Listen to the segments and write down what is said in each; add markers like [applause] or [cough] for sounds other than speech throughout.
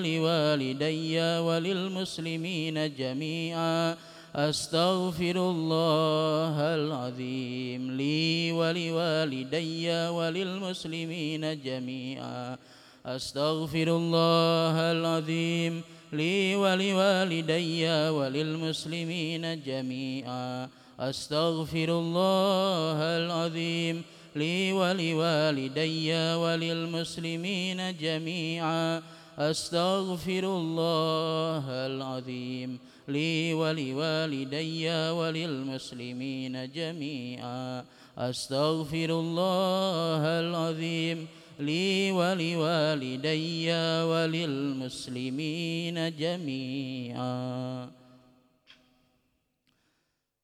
ولوالدي وللمسلمين جميعا أستغفر الله العظيم لي ولوالدي وللمسلمين جميعا أستغفر الله العظيم لي ولوالدي وللمسلمين جميعا أستغفر الله العظيم لي ولوالدي وللمسلمين جميعا أستغفر الله العظيم لي ولوالدي وللمسلمين جميعا. أستغفر الله العظيم لي ولوالدي وللمسلمين جميعا.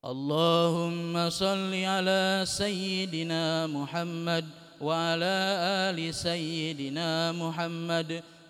اللهم صل على سيدنا محمد وعلى آل سيدنا محمد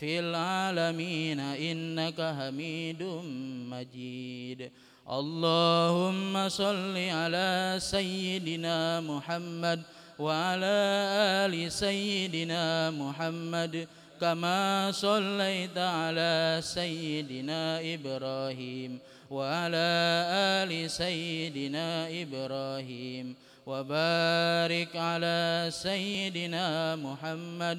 في العالمين إنك حميد مجيد. اللهم صل على سيدنا محمد وعلى آل سيدنا محمد كما صليت على سيدنا إبراهيم وعلى آل سيدنا إبراهيم. وبارك على سيدنا محمد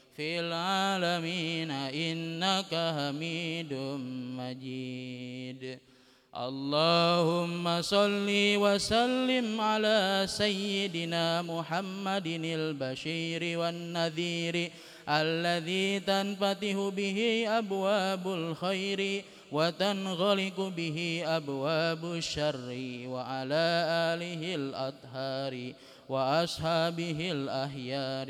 في العالمين إنك حميد مجيد. اللهم صل وسلم على سيدنا محمد البشير والنذير الذي تنفتح به أبواب الخير وتنغلق به أبواب الشر وعلى آله الأطهار وأصحابه الأحيار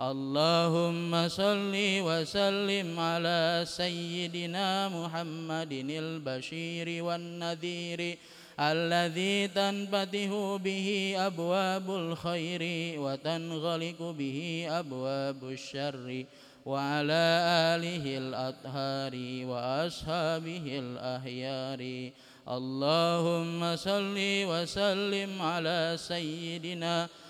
اللهم صل وسلم على سيدنا محمد البشير والنذير الذي تنفتح به أبواب الخير وتنغلق به أبواب الشر وعلى آله الأطهار وأصحابه الأحيار اللهم صل وسلم على سيدنا محمد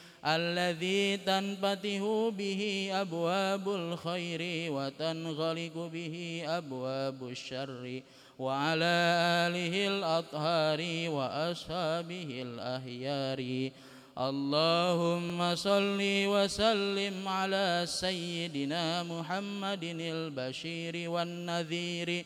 الذي تنفتح به أبواب الخير وتنغلق به أبواب الشر وعلى آله الأطهار وأصحابه الأهيار اللهم صل وسلم على سيدنا محمد البشير والنذير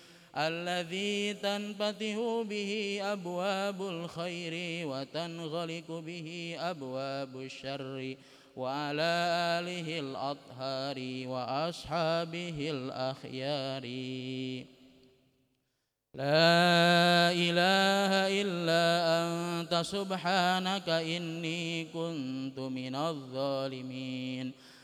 الذي تنفتح به أبواب الخير وتنغلق به أبواب الشر وعلى آله الأطهار وأصحابه الأخيار. لا إله إلا أنت سبحانك إني كنت من الظالمين.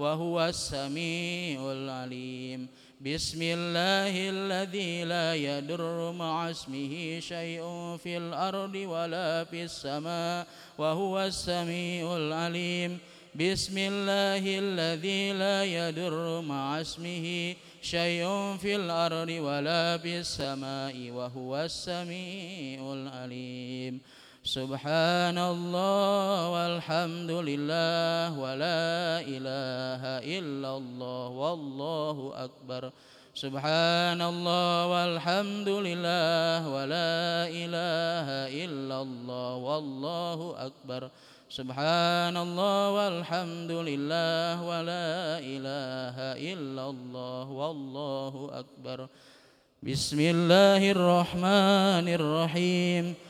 وهو السميع العليم. بسم الله الذي لا يضر مع اسمه شيء في الأرض ولا في السماء وهو السميع العليم. بسم الله الذي لا يضر مع اسمه شيء في الأرض ولا في السماء وهو السميع العليم. سبحان الله والحمد لله ولا إله إلا الله والله أكبر سبحان الله والحمد لله ولا إله إلا الله والله أكبر سبحان الله والحمد لله ولا إله إلا الله والله أكبر بسم الله الرحمن الرحيم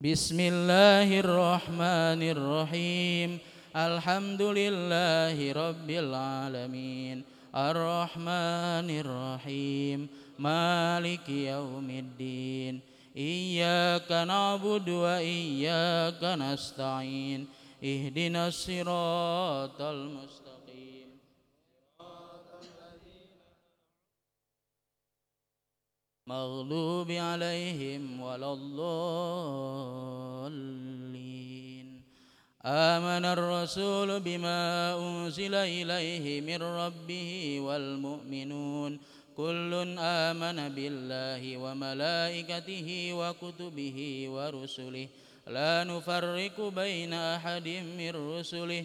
Bismillahirrahmanirrahim. Alhamdulillahi Rabbil Alamin. Ar-Rahmanirrahim. Maliki Yaumiddin. Iya na'budu wa iyyaka nasta'in. Ihdinas siratal mustaqim. مغلوب عليهم ولا الضالين. آمن الرسول بما أنزل إليه من ربه والمؤمنون. كل آمن بالله وملائكته وكتبه ورسله. لا نفرق بين أحد من رسله.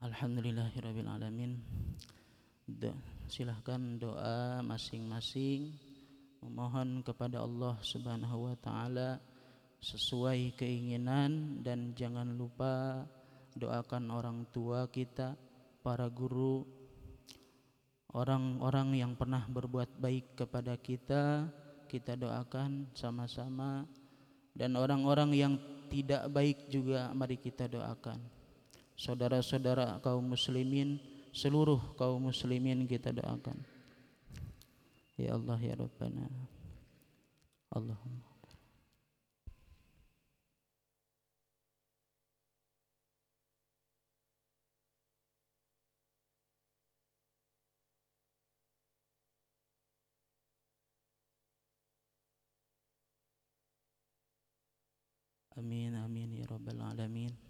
Alhamdulillahirrabbilalamin Do, Silahkan doa masing-masing. Memohon kepada Allah subhanahu wa ta'ala Sesuai keinginan Dan jangan lupa Doakan orang tua kita Para guru Orang-orang yang pernah berbuat baik kepada kita. Kita doakan sama-sama. Dan orang-orang yang tidak baik juga Mari kita doakan saudara-saudara kaum muslimin seluruh kaum muslimin kita doakan. Ya Allah ya Rabbana. Allahumma. Amin amin ya rabbal alamin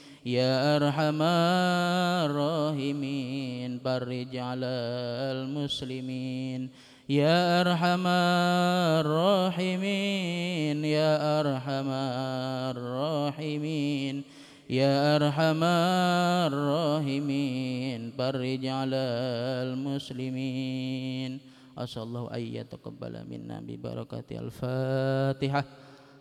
يا أرحم الراحمين فرج على المسلمين. يا أرحم الراحمين يا أرحم الراحمين. يا أرحم الراحمين فرج على المسلمين. أسأل الله أن يتقبل منا ببركة الفاتحة.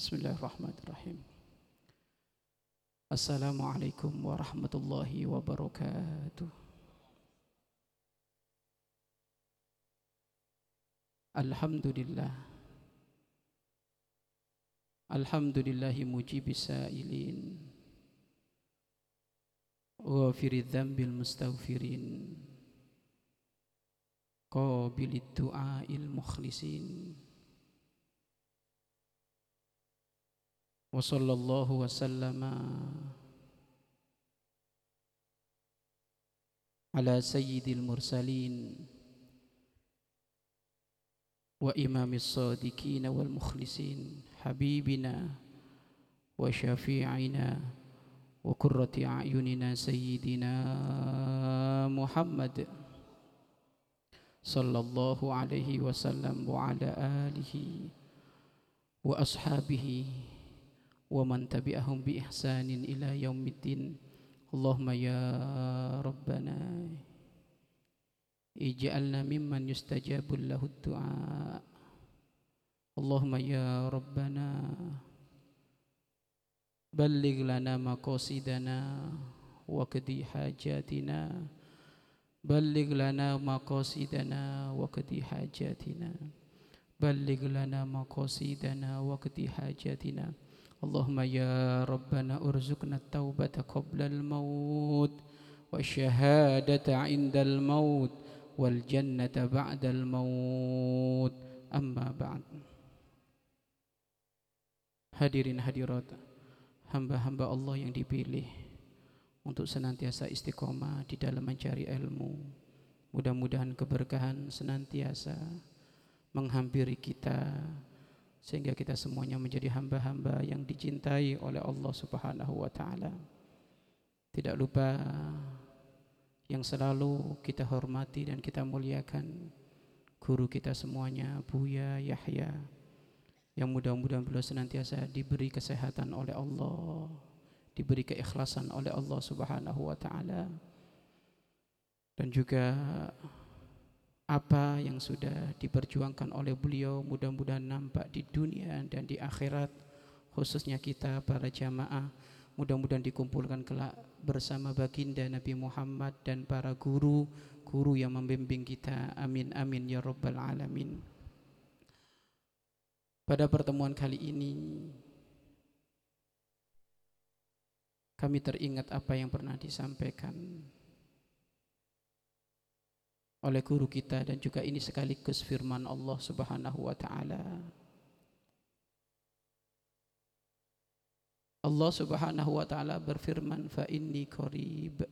Bismillahirrahmanirrahim. Assalamualaikum warahmatullahi wabarakatuh. Alhamdulillah. Alhamdulillahi mujibis sa'ilin. Ghafirid dzambil mustaghfirin. Qabilid du'ail mukhlisin. وصلى الله وسلم على سيد المرسلين وإمام الصادقين والمخلصين حبيبنا وشفيعنا وكرة أعيننا سيدنا محمد صلى الله عليه وسلم وعلى آله وأصحابه ومن تبعهم بإحسان إلى يوم الدين اللهم يا ربنا اجعلنا ممن يستجاب له الدعاء اللهم يا ربنا بلغ لنا مقاصدنا وقضي حاجاتنا بلغ لنا مقاصدنا وقضي حاجاتنا بلغ لنا مقاصدنا وقضي حاجاتنا اللهم يا ربنا ارزقنا التوبة قبل الموت والشهادة عند الموت والجنة بعد الموت أما بعد Hadirin hadirat hamba-hamba Allah yang dipilih untuk senantiasa istiqomah di dalam mencari ilmu. Mudah-mudahan keberkahan senantiasa menghampiri kita sehingga kita semuanya menjadi hamba-hamba yang dicintai oleh Allah Subhanahu wa taala. Tidak lupa yang selalu kita hormati dan kita muliakan guru kita semuanya Buya Yahya yang mudah-mudahan beliau senantiasa diberi kesehatan oleh Allah diberi keikhlasan oleh Allah Subhanahu wa taala dan juga apa yang sudah diperjuangkan oleh beliau mudah-mudahan nampak di dunia dan di akhirat khususnya kita para jamaah. Mudah-mudahan dikumpulkan kelak bersama baginda Nabi Muhammad dan para guru guru yang membimbing kita. Amin amin ya rabbal alamin. Pada pertemuan kali ini kami teringat apa yang pernah disampaikan oleh guru kita dan juga ini sekaligus firman Allah Subhanahu wa taala. Allah Subhanahu wa taala berfirman fa inni qarib.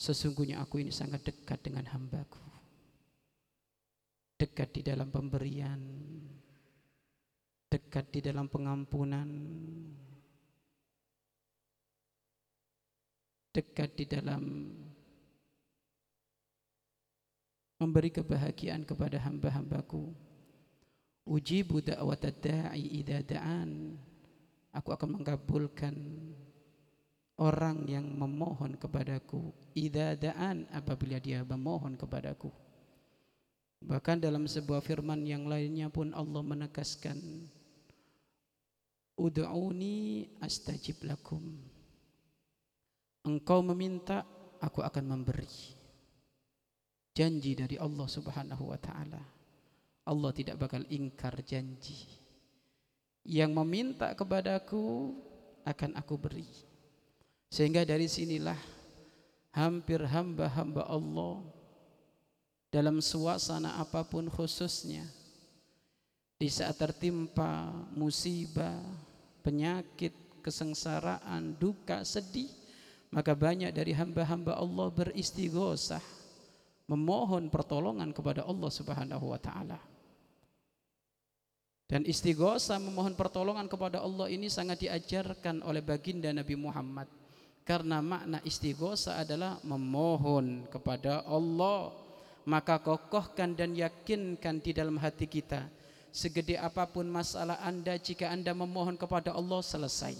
Sesungguhnya aku ini sangat dekat dengan hambaku. Dekat di dalam pemberian, dekat di dalam pengampunan, dekat di dalam memberi kebahagiaan kepada hamba-hambaku. Ujibu da'wat da'i idza da'an. Aku akan mengabulkan orang yang memohon kepadaku idza da'an apabila dia memohon kepadaku. Bahkan dalam sebuah firman yang lainnya pun Allah menegaskan Ud'uni astajib lakum. Engkau meminta, aku akan memberi. Janji dari Allah Subhanahu wa taala. Allah tidak bakal ingkar janji. Yang meminta kepadaku akan aku beri. Sehingga dari sinilah hampir hamba-hamba Allah dalam suasana apa pun khususnya di saat tertimpa musibah, penyakit, kesengsaraan, duka, sedih, maka banyak dari hamba-hamba Allah beristighosah memohon pertolongan kepada Allah Subhanahu wa taala. Dan istighosah memohon pertolongan kepada Allah ini sangat diajarkan oleh baginda Nabi Muhammad. Karena makna istighosah adalah memohon kepada Allah. Maka kokohkan dan yakinkan di dalam hati kita segede apa pun masalah Anda jika Anda memohon kepada Allah selesai.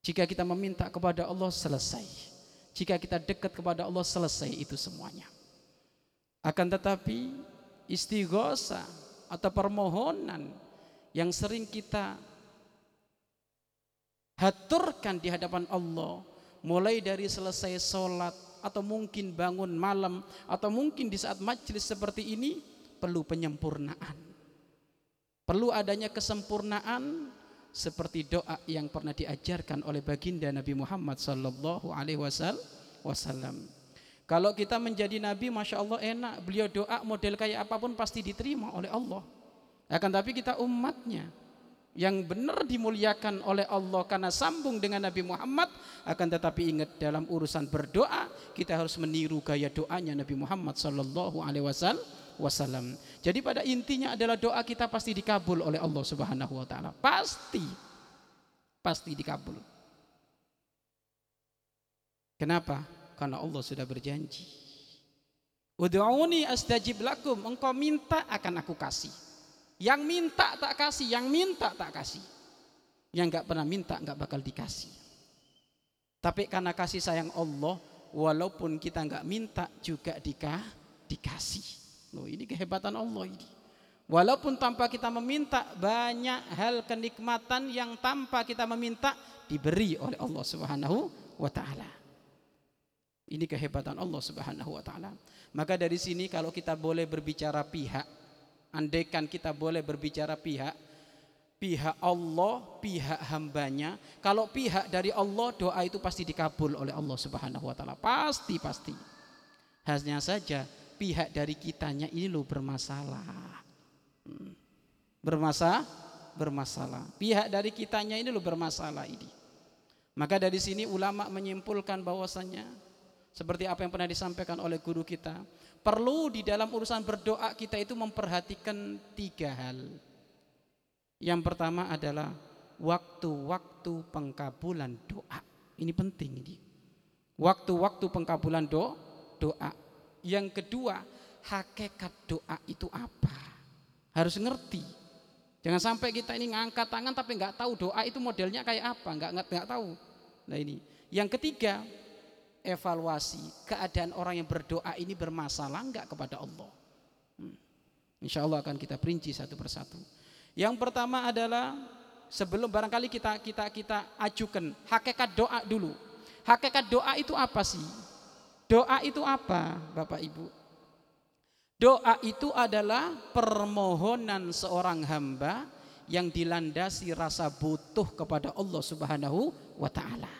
Jika kita meminta kepada Allah selesai. Jika kita dekat kepada Allah selesai itu semuanya. Akan tetapi istighosa atau permohonan yang sering kita haturkan di hadapan Allah mulai dari selesai sholat atau mungkin bangun malam atau mungkin di saat majelis seperti ini perlu penyempurnaan Perlu adanya kesempurnaan seperti doa yang pernah diajarkan oleh baginda Nabi Muhammad sallallahu alaihi wasallam. Kalau kita menjadi nabi, masya Allah enak. Beliau doa model kayak apa pun pasti diterima oleh Allah. Akan tapi kita umatnya yang benar dimuliakan oleh Allah karena sambung dengan Nabi Muhammad akan tetapi ingat dalam urusan berdoa kita harus meniru gaya doanya Nabi Muhammad sallallahu alaihi wasallam wasallam. Jadi pada intinya adalah doa kita pasti dikabul oleh Allah Subhanahu wa taala. Pasti. Pasti dikabul. Kenapa? Karena Allah sudah berjanji. Ud'uni astajib lakum. Engkau minta akan aku kasih. Yang minta tak kasih, yang minta tak kasih. Yang enggak pernah minta enggak bakal dikasih. Tapi karena kasih sayang Allah, walaupun kita enggak minta juga dikah, dikasih. Loh, ini kehebatan Allah ini. Walaupun tanpa kita meminta banyak hal kenikmatan yang tanpa kita meminta diberi oleh Allah Subhanahu wa taala. Ini kehebatan Allah Subhanahu wa taala. Maka dari sini kalau kita boleh berbicara pihak, andaikan kita boleh berbicara pihak, pihak Allah, pihak hambanya. Kalau pihak dari Allah, doa itu pasti dikabul oleh Allah Subhanahu wa taala. Pasti pasti. Hanya saja pihak dari kitanya ini lo bermasalah. Hmm. Bermasalah, bermasalah. Pihak dari kitanya ini lo bermasalah ini. Maka dari sini ulama menyimpulkan bahwasanya seperti apa yang pernah disampaikan oleh guru kita, perlu di dalam urusan berdoa kita itu memperhatikan tiga hal. Yang pertama adalah waktu-waktu pengkabulan doa. Ini penting ini. Waktu-waktu pengkabulan do, doa. Yang kedua, hakikat doa itu apa? Harus ngerti. Jangan sampai kita ini ngangkat tangan tapi nggak tahu doa itu modelnya kayak apa, nggak nggak tahu. Nah ini. Yang ketiga, evaluasi keadaan orang yang berdoa ini bermasalah enggak kepada Allah. Hmm. Insya Allah akan kita perinci satu persatu. Yang pertama adalah sebelum barangkali kita kita kita ajukan hakikat doa dulu. Hakikat doa itu apa sih? Doa itu apa, Bapak Ibu? Doa itu adalah permohonan seorang hamba yang dilandasi rasa butuh kepada Allah Subhanahu wa taala.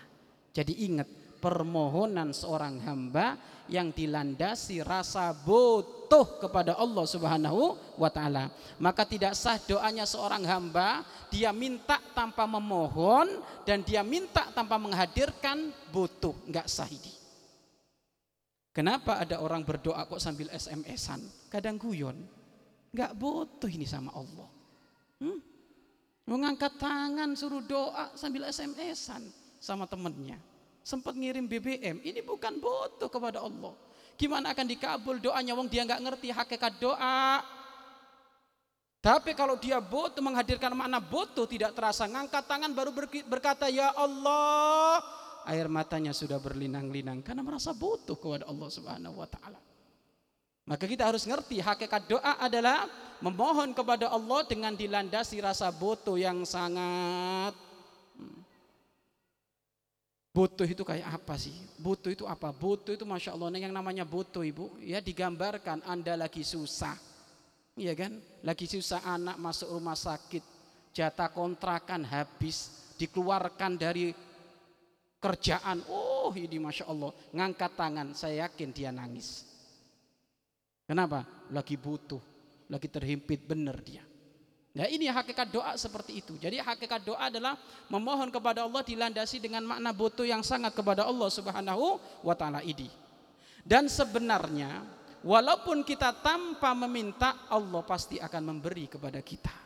Jadi ingat, permohonan seorang hamba yang dilandasi rasa butuh kepada Allah Subhanahu wa taala. Maka tidak sah doanya seorang hamba dia minta tanpa memohon dan dia minta tanpa menghadirkan butuh, enggak sah ini. Kenapa ada orang berdoa kok sambil SMS-an? Kadang guyon. Enggak butuh ini sama Allah. Hmm? Mengangkat tangan suruh doa sambil SMS-an sama temennya sempat ngirim BBM, ini bukan butuh kepada Allah. Gimana akan dikabul doanya wong dia nggak ngerti hakikat doa. Tapi kalau dia butuh menghadirkan makna butuh tidak terasa ngangkat tangan baru berkata ya Allah, air matanya sudah berlinang-linang karena merasa butuh kepada Allah Subhanahu wa taala. Maka kita harus ngerti hakikat doa adalah memohon kepada Allah dengan dilandasi rasa butuh yang sangat Butuh itu kayak apa sih? Butuh itu apa? Butuh itu Masya Allah yang namanya butuh ibu ya digambarkan Anda lagi susah Iya kan? Lagi susah anak masuk rumah sakit Jatah kontrakan habis Dikeluarkan dari kerjaan Oh ini Masya Allah Ngangkat tangan saya yakin dia nangis Kenapa? Lagi butuh Lagi terhimpit benar dia Nah ini hakikat doa seperti itu. Jadi hakikat doa adalah memohon kepada Allah dilandasi dengan makna butuh yang sangat kepada Allah Subhanahu wa taala ini. Dan sebenarnya walaupun kita tanpa meminta Allah pasti akan memberi kepada kita.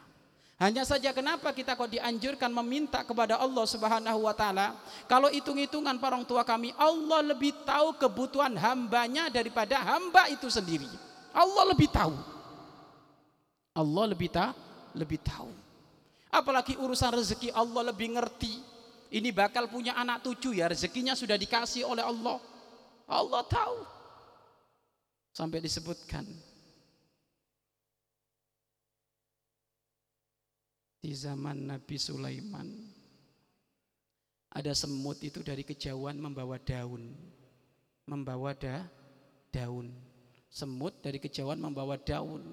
Hanya saja kenapa kita kok dianjurkan meminta kepada Allah Subhanahu wa taala? Kalau hitung-hitungan para orang tua kami, Allah lebih tahu kebutuhan hambanya daripada hamba itu sendiri. Allah lebih tahu. Allah lebih tahu lebih tahu. Apalagi urusan rezeki Allah lebih ngerti. Ini bakal punya anak tujuh ya rezekinya sudah dikasih oleh Allah. Allah tahu. Sampai disebutkan di zaman Nabi Sulaiman ada semut itu dari kejauhan membawa daun membawa da, daun semut dari kejauhan membawa daun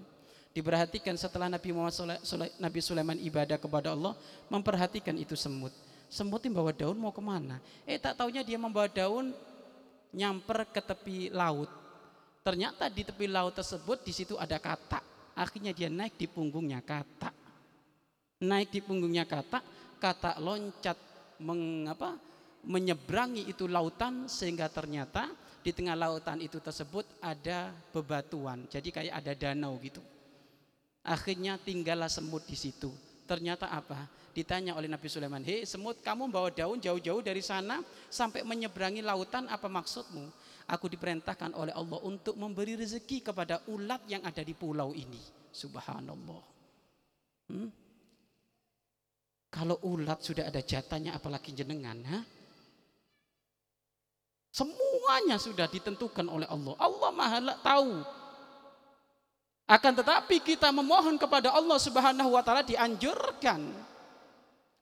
Diperhatikan setelah Nabi Muhammad Sule, Nabi Sulaiman ibadah kepada Allah, memperhatikan itu semut. Semut yang bawa daun mau ke mana? Eh tak taunya dia membawa daun nyamper ke tepi laut. Ternyata di tepi laut tersebut di situ ada katak. Akhirnya dia naik di punggungnya katak. Naik di punggungnya katak, katak loncat mengapa menyeberangi itu lautan sehingga ternyata di tengah lautan itu tersebut ada bebatuan. Jadi kayak ada danau gitu. Akhirnya tinggallah semut di situ. Ternyata apa? Ditanya oleh Nabi Sulaiman, "Hei semut, kamu bawa daun jauh-jauh dari sana sampai menyeberangi lautan, apa maksudmu?" Aku diperintahkan oleh Allah untuk memberi rezeki kepada ulat yang ada di pulau ini. Subhanallah. Hmm? Kalau ulat sudah ada jatahnya apalagi jenengan, ha? Semuanya sudah ditentukan oleh Allah. Allah Maha tahu Akan tetapi kita memohon kepada Allah Subhanahu wa taala dianjurkan.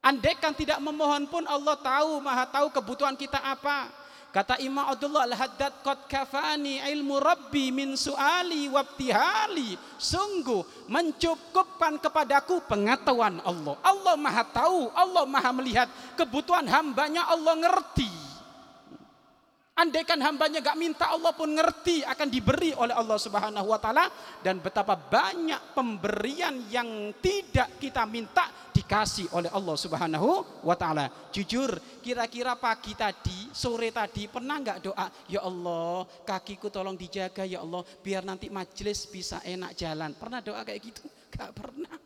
Andaikan tidak memohon pun Allah tahu, Maha tahu kebutuhan kita apa. Kata Imam Abdullah Al-Haddad Qad kafani ilmu Rabbi min su'ali wabtihali Sungguh mencukupkan kepadaku pengetahuan Allah. Allah maha tahu, Allah maha melihat. Kebutuhan hambanya Allah ngerti Andaikan hambanya gak minta Allah pun ngerti akan diberi oleh Allah subhanahu wa ta'ala Dan betapa banyak pemberian yang tidak kita minta dikasih oleh Allah subhanahu wa ta'ala Jujur kira-kira pagi tadi, sore tadi pernah gak doa Ya Allah kakiku tolong dijaga ya Allah biar nanti majelis bisa enak jalan Pernah doa kayak gitu? Gak pernah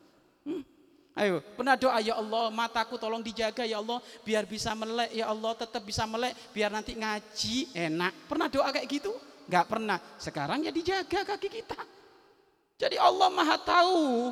hmm. Ayo, pernah doa ya Allah, mataku tolong dijaga ya Allah, biar bisa melek ya Allah, tetap bisa melek, biar nanti ngaji enak. Pernah doa kayak gitu? Gak pernah. Sekarang ya dijaga kaki kita. Jadi Allah Maha tahu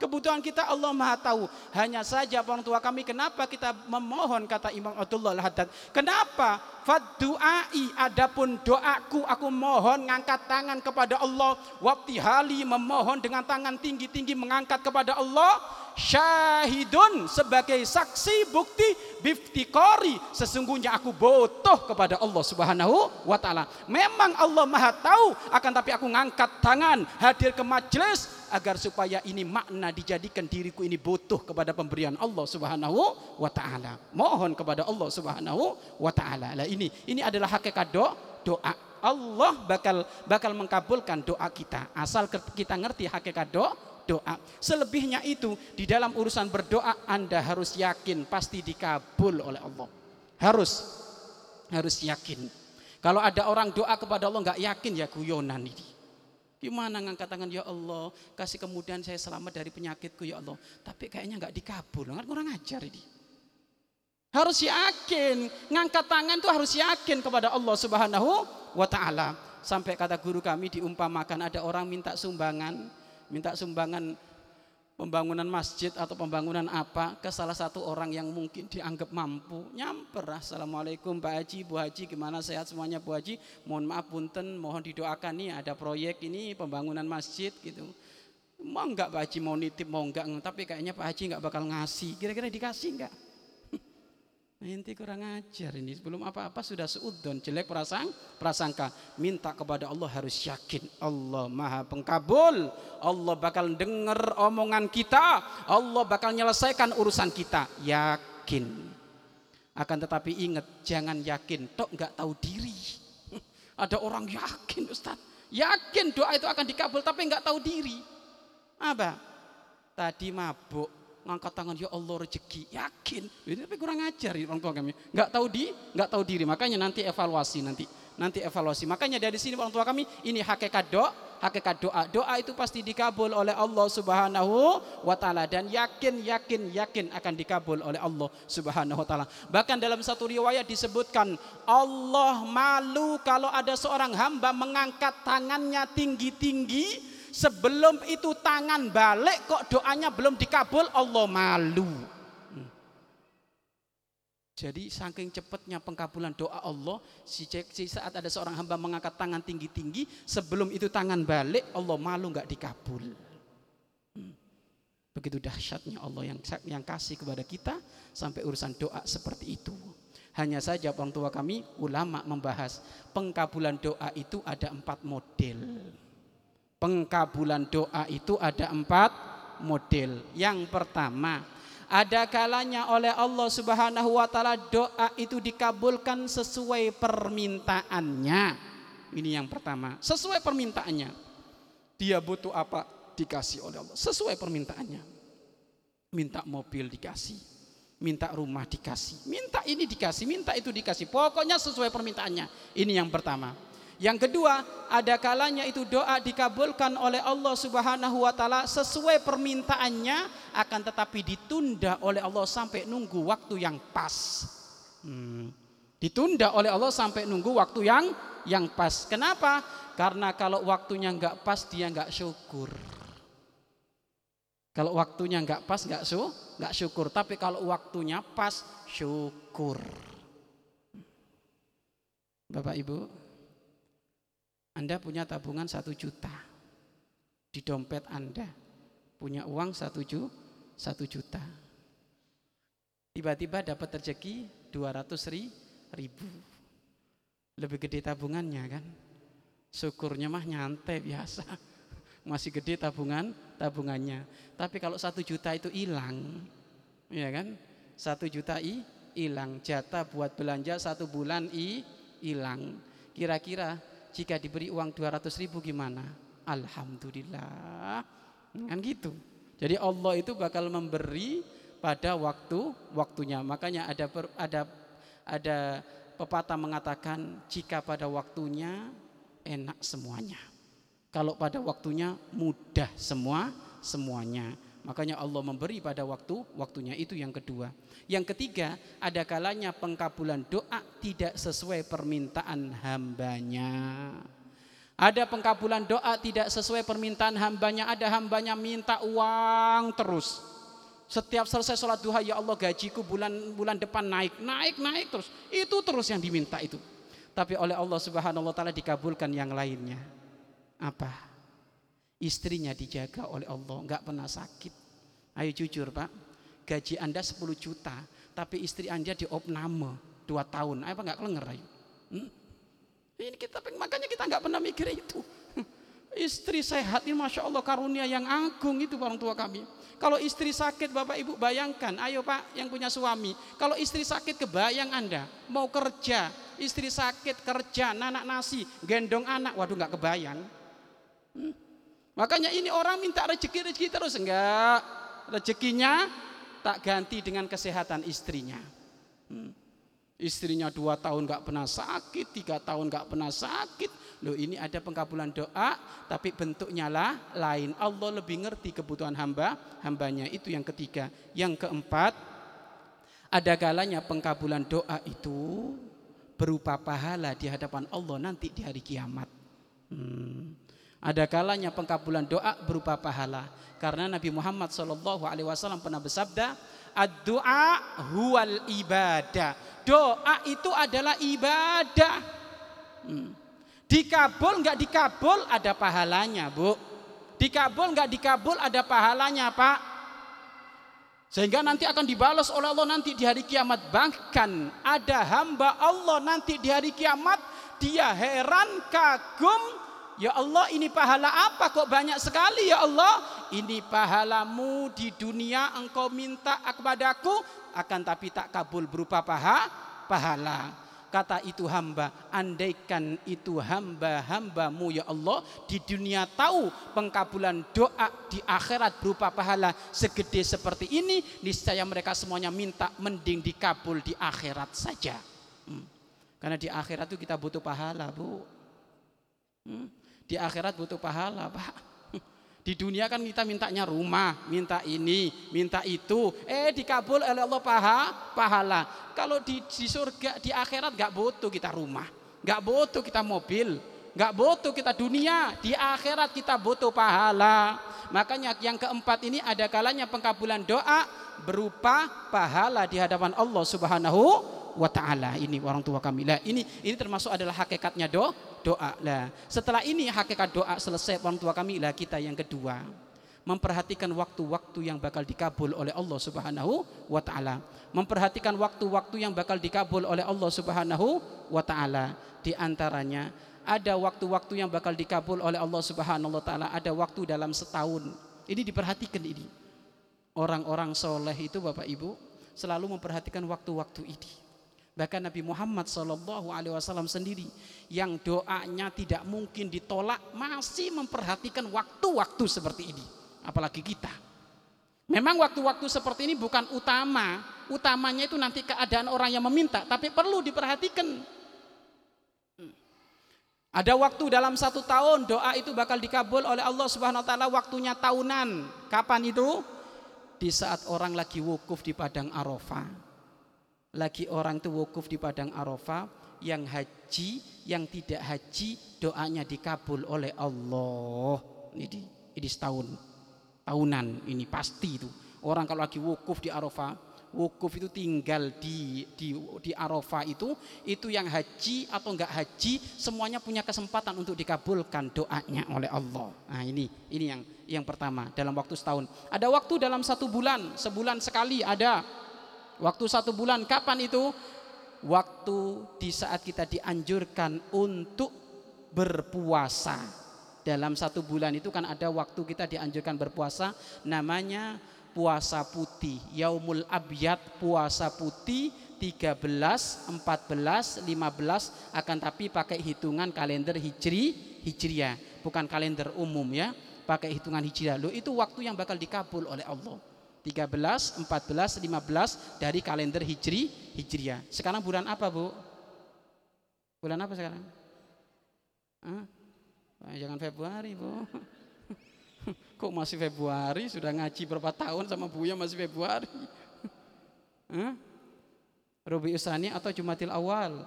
Kebutuhan kita Allah Maha tahu. Hanya saja orang tua kami kenapa kita memohon kata Imam Abdullah Al-Haddad. Kenapa? Faddu'ai adapun doaku aku mohon ngangkat tangan kepada Allah. Wabtihali memohon dengan tangan tinggi-tinggi mengangkat kepada Allah syahidun sebagai saksi bukti biftikori sesungguhnya aku butuh kepada Allah Subhanahu wa taala. Memang Allah Maha tahu akan tapi aku ngangkat tangan hadir ke majelis agar supaya ini makna dijadikan diriku ini butuh kepada pemberian Allah Subhanahu wa taala. Mohon kepada Allah Subhanahu wa taala. Lah ini ini adalah hakikat doa doa. Allah bakal bakal mengkabulkan doa kita asal kita ngerti hakikat doa doa. Selebihnya itu di dalam urusan berdoa Anda harus yakin pasti dikabul oleh Allah. Harus harus yakin. Kalau ada orang doa kepada Allah nggak yakin ya guyonan ini. Gimana ngangkat tangan ya Allah, kasih kemudian saya selamat dari penyakitku ya Allah. Tapi kayaknya nggak dikabul, nggak kurang ajar ini. Harus yakin, ngangkat tangan itu harus yakin kepada Allah Subhanahu wa taala. Sampai kata guru kami diumpamakan ada orang minta sumbangan, minta sumbangan pembangunan masjid atau pembangunan apa ke salah satu orang yang mungkin dianggap mampu nyamper assalamualaikum Pak Haji Bu Haji gimana? Sehat semuanya Bu Haji? Mohon maaf punten mohon didoakan nih ada proyek ini pembangunan masjid gitu. Mau enggak Pak Haji mau nitip mau enggak tapi kayaknya Pak Haji enggak bakal ngasih. Kira-kira dikasih enggak Inti kurang ajar ini. Sebelum apa-apa sudah seudon jelek perasaan prasangka. Minta kepada Allah harus yakin. Allah maha pengkabul. Allah bakal dengar omongan kita. Allah bakal menyelesaikan urusan kita. Yakin. Akan tetapi ingat jangan yakin. Tok nggak tahu diri. [laughs] Ada orang yakin Ustaz. Yakin doa itu akan dikabul tapi nggak tahu diri. Apa? Tadi mabuk ngangkat tangan ya Allah rezeki yakin? Ini tapi kurang ajar ya orang tua kami. Nggak tahu di nggak tahu diri. Makanya nanti evaluasi nanti nanti evaluasi. Makanya dari sini orang tua kami ini hakikat doa hakikat doa. Doa itu pasti dikabul oleh Allah Subhanahu wa taala. Dan yakin yakin yakin akan dikabul oleh Allah Subhanahu wa taala. Bahkan dalam satu riwayat disebutkan Allah malu kalau ada seorang hamba mengangkat tangannya tinggi-tinggi Sebelum itu tangan balik kok doanya belum dikabul Allah malu. Hmm. Jadi saking cepatnya pengkabulan doa Allah, si, saat ada seorang hamba mengangkat tangan tinggi-tinggi, sebelum itu tangan balik Allah malu nggak dikabul. Hmm. Begitu dahsyatnya Allah yang yang kasih kepada kita sampai urusan doa seperti itu. Hanya saja orang tua kami ulama membahas pengkabulan doa itu ada empat model pengkabulan doa itu ada empat model. Yang pertama, ada kalanya oleh Allah Subhanahu wa taala doa itu dikabulkan sesuai permintaannya. Ini yang pertama, sesuai permintaannya. Dia butuh apa? Dikasih oleh Allah sesuai permintaannya. Minta mobil dikasih, minta rumah dikasih, minta ini dikasih, minta itu dikasih. Pokoknya sesuai permintaannya. Ini yang pertama. Yang kedua, ada kalanya itu doa dikabulkan oleh Allah Subhanahu wa taala sesuai permintaannya akan tetapi ditunda oleh Allah sampai nunggu waktu yang pas. Hmm. Ditunda oleh Allah sampai nunggu waktu yang yang pas. Kenapa? Karena kalau waktunya nggak pas dia nggak syukur. Kalau waktunya nggak pas nggak su, nggak syukur. Tapi kalau waktunya pas syukur. Bapak Ibu, anda punya tabungan satu juta. di dompet Anda punya uang satu ju, satu juta. Tiba-tiba dapat rezeki 200 ri, ribu. Lebih gede tabungannya kan? Syukurnya mah nyantai biasa. [laughs] Masih gede tabungan tabungannya. Tapi kalau satu juta itu hilang, ya kan? Satu juta i hilang jatah buat belanja satu bulan i hilang. Kira-kira jika diberi uang 200 ribu gimana? Alhamdulillah. Kan gitu. Jadi Allah itu bakal memberi pada waktu waktunya. Makanya ada ada ada pepatah mengatakan jika pada waktunya enak semuanya. Kalau pada waktunya mudah semua semuanya. Makanya Allah memberi pada waktu waktunya itu yang kedua. Yang ketiga, ada kalanya pengkabulan doa tidak sesuai permintaan hambanya. Ada pengkabulan doa tidak sesuai permintaan hambanya. Ada hambanya minta uang terus. Setiap selesai sholat duha, ya Allah gajiku bulan bulan depan naik, naik, naik terus. Itu terus yang diminta itu. Tapi oleh Allah Subhanahu Wa Taala dikabulkan yang lainnya. Apa? Istrinya dijaga oleh Allah, nggak pernah sakit. Ayo jujur Pak, gaji Anda 10 juta, tapi istri Anda di opname 2 tahun, apa nggak kelenger ayo? Hmm? Ini kita makanya kita nggak pernah mikir itu. [laughs] Istri sehat ini masya Allah karunia yang agung itu orang tua kami. Kalau istri sakit Bapak Ibu bayangkan, ayo Pak yang punya suami. Kalau istri sakit kebayang Anda mau kerja, istri sakit kerja, nanak nasi, gendong anak, waduh nggak kebayang. Hmm? Makanya ini orang minta rezeki-rezeki terus enggak. Rezekinya tak ganti dengan kesehatan istrinya. Hmm. Istrinya dua tahun nggak pernah sakit, tiga tahun nggak pernah sakit. Loh ini ada pengkabulan doa, tapi bentuknya lah lain. Allah lebih ngerti kebutuhan hamba, hambanya. Itu yang ketiga. Yang keempat, ada galanya pengkabulan doa itu berupa pahala di hadapan Allah nanti di hari kiamat. Hmm. Ada kalanya pengkabulan doa berupa pahala. Karena Nabi Muhammad Shallallahu Alaihi Wasallam pernah bersabda, doa huwal ibadah. Doa itu adalah ibadah. Hmm. Dikabul nggak dikabul ada pahalanya, Bu. Dikabul nggak dikabul ada pahalanya, Pak. Sehingga nanti akan dibalas oleh Allah nanti di hari kiamat. Bahkan ada hamba Allah nanti di hari kiamat dia heran, kagum, Ya Allah ini pahala apa kok banyak sekali ya Allah Ini pahalamu di dunia engkau minta kepadaku Akan tapi tak kabul berupa paha, pahala Kata itu hamba Andaikan itu hamba-hambamu ya Allah Di dunia tahu pengkabulan doa di akhirat berupa pahala Segede seperti ini Niscaya mereka semuanya minta mending dikabul di akhirat saja hmm. Karena di akhirat itu kita butuh pahala bu hmm. Di akhirat butuh pahala, Pak. [laughs] Di dunia kan kita mintanya rumah, minta ini, minta itu. Eh dikabul oleh Allah paha, pahala. Kalau di, di surga, di akhirat gak butuh kita rumah. Gak butuh kita mobil. Gak butuh kita dunia. Di akhirat kita butuh pahala. Makanya yang keempat ini ada kalanya pengkabulan doa berupa pahala di hadapan Allah Subhanahu wa taala. Ini orang tua kami. Lah ini ini termasuk adalah hakikatnya do, doa. Lah setelah ini hakikat doa selesai orang tua kami lah kita yang kedua memperhatikan waktu-waktu yang bakal dikabul oleh Allah Subhanahu wa taala. Memperhatikan waktu-waktu yang bakal dikabul oleh Allah Subhanahu wa taala. Di antaranya ada waktu-waktu yang bakal dikabul oleh Allah Subhanahu wa taala, ada waktu dalam setahun. Ini diperhatikan ini. Orang-orang soleh itu Bapak Ibu selalu memperhatikan waktu-waktu ini. Bahkan Nabi Muhammad Wasallam sendiri yang doanya tidak mungkin ditolak masih memperhatikan waktu-waktu seperti ini. Apalagi kita. Memang waktu-waktu seperti ini bukan utama. Utamanya itu nanti keadaan orang yang meminta. Tapi perlu diperhatikan. Ada waktu dalam satu tahun doa itu bakal dikabul oleh Allah Subhanahu Wa Taala waktunya tahunan. Kapan itu? Di saat orang lagi wukuf di padang Arafah lagi orang itu wukuf di padang Arafah yang haji yang tidak haji doanya dikabul oleh Allah ini ini setahun tahunan ini pasti itu orang kalau lagi wukuf di Arafah wukuf itu tinggal di di di Arafah itu itu yang haji atau enggak haji semuanya punya kesempatan untuk dikabulkan doanya oleh Allah. Nah ini ini yang yang pertama dalam waktu setahun. Ada waktu dalam satu bulan, sebulan sekali ada waktu satu bulan. Kapan itu? Waktu di saat kita dianjurkan untuk berpuasa. Dalam satu bulan itu kan ada waktu kita dianjurkan berpuasa namanya puasa putih yaumul abyad puasa putih 13, 14, 15 akan tapi pakai hitungan kalender hijri hijriah bukan kalender umum ya pakai hitungan hijriah lo itu waktu yang bakal dikabul oleh Allah 13, 14, 15 dari kalender hijri hijriah sekarang bulan apa bu bulan apa sekarang Hah? jangan Februari bu [laughs] Kok masih Februari? Sudah ngaji berapa tahun sama Buya masih Februari? [laughs] Rubi Usani atau Jumatil Awal?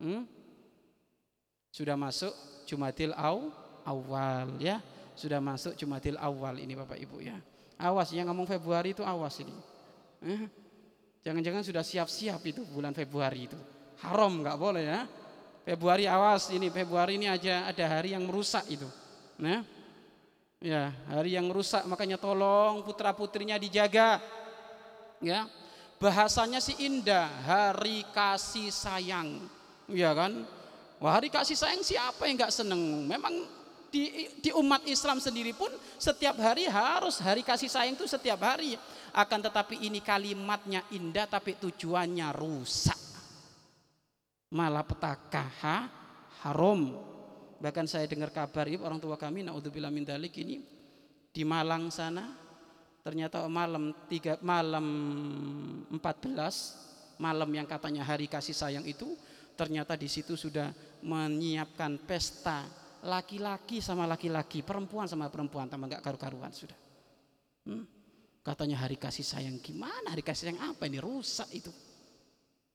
Hmm? Sudah masuk Jumatil Aw Awal ya. Sudah masuk Jumatil Awal ini Bapak Ibu ya. Awas yang ngomong Februari itu awas ini. Jangan-jangan sudah siap-siap itu bulan Februari itu. Haram nggak boleh ya. Februari awas ini Februari ini aja ada hari yang merusak itu. Nah, Ya, hari yang rusak makanya tolong putra-putrinya dijaga. Ya. Bahasanya sih indah, hari kasih sayang. Ya kan? Wah, hari kasih sayang siapa yang nggak seneng? Memang di, di umat Islam sendiri pun setiap hari harus hari kasih sayang itu setiap hari. Akan tetapi ini kalimatnya indah tapi tujuannya rusak. Malah petaka haram Bahkan saya dengar kabar ibu orang tua kami naudzubillah min dalik ini di Malang sana ternyata malam tiga malam 14 malam yang katanya hari kasih sayang itu ternyata di situ sudah menyiapkan pesta laki-laki sama laki-laki perempuan sama perempuan tambah nggak karu-karuan sudah hmm? katanya hari kasih sayang gimana hari kasih sayang apa ini rusak itu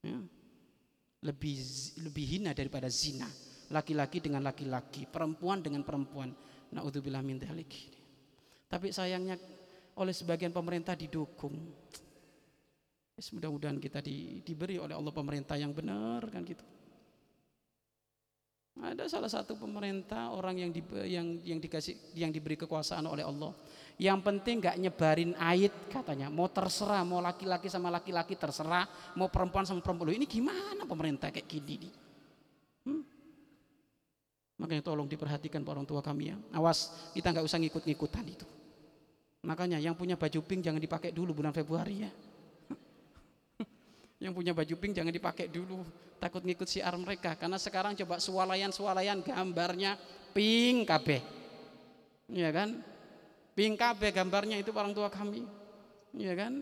ya. lebih lebih hina daripada zina laki-laki dengan laki-laki, perempuan dengan perempuan. Naudzubillah min dzalik. Tapi sayangnya oleh sebagian pemerintah didukung. Mudah-mudahan kita di, diberi oleh Allah pemerintah yang benar kan gitu. Ada salah satu pemerintah orang yang di, yang yang dikasih yang diberi kekuasaan oleh Allah. Yang penting nggak nyebarin ayat katanya. Mau terserah, mau laki-laki sama laki-laki terserah, mau perempuan sama perempuan. Ini gimana pemerintah kayak gini? Hmm? Makanya tolong diperhatikan orang tua kami ya. Awas, kita nggak usah ngikut-ngikutan itu. Makanya yang punya baju pink jangan dipakai dulu bulan Februari ya. Yang punya baju pink jangan dipakai dulu. Takut ngikut siar mereka. Karena sekarang coba swalayan-swalayan gambarnya pink KB. Iya kan? Pink KB gambarnya itu orang tua kami. Iya kan?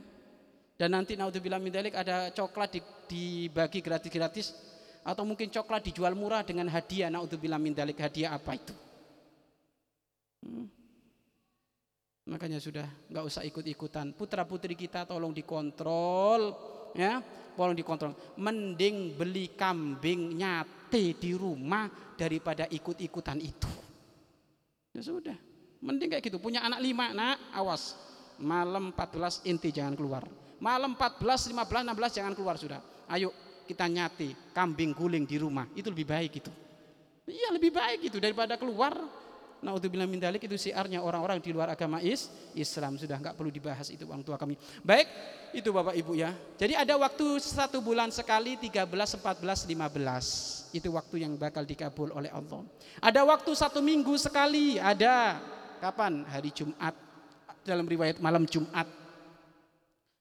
Dan nanti naudzubillah min ada coklat dibagi gratis-gratis atau mungkin coklat dijual murah dengan hadiah naudzubillah min dalik hadiah apa itu hmm. makanya sudah nggak usah ikut-ikutan putra putri kita tolong dikontrol ya tolong dikontrol. Mending beli kambing nyate di rumah daripada ikut-ikutan itu. Ya sudah. Mending kayak gitu. Punya anak lima nak. Awas. Malam 14 inti jangan keluar. Malam 14 15 16 jangan keluar sudah. Ayo kita nyati kambing guling di rumah. Itu lebih baik itu. Iya lebih baik itu daripada keluar Untuk bilang mindalik itu siarnya orang-orang di luar agama is Islam sudah nggak perlu dibahas itu orang tua kami. Baik itu bapak ibu ya. Jadi ada waktu satu bulan sekali 13, 14, 15 itu waktu yang bakal dikabul oleh Allah. Ada waktu satu minggu sekali ada kapan hari Jumat dalam riwayat malam Jumat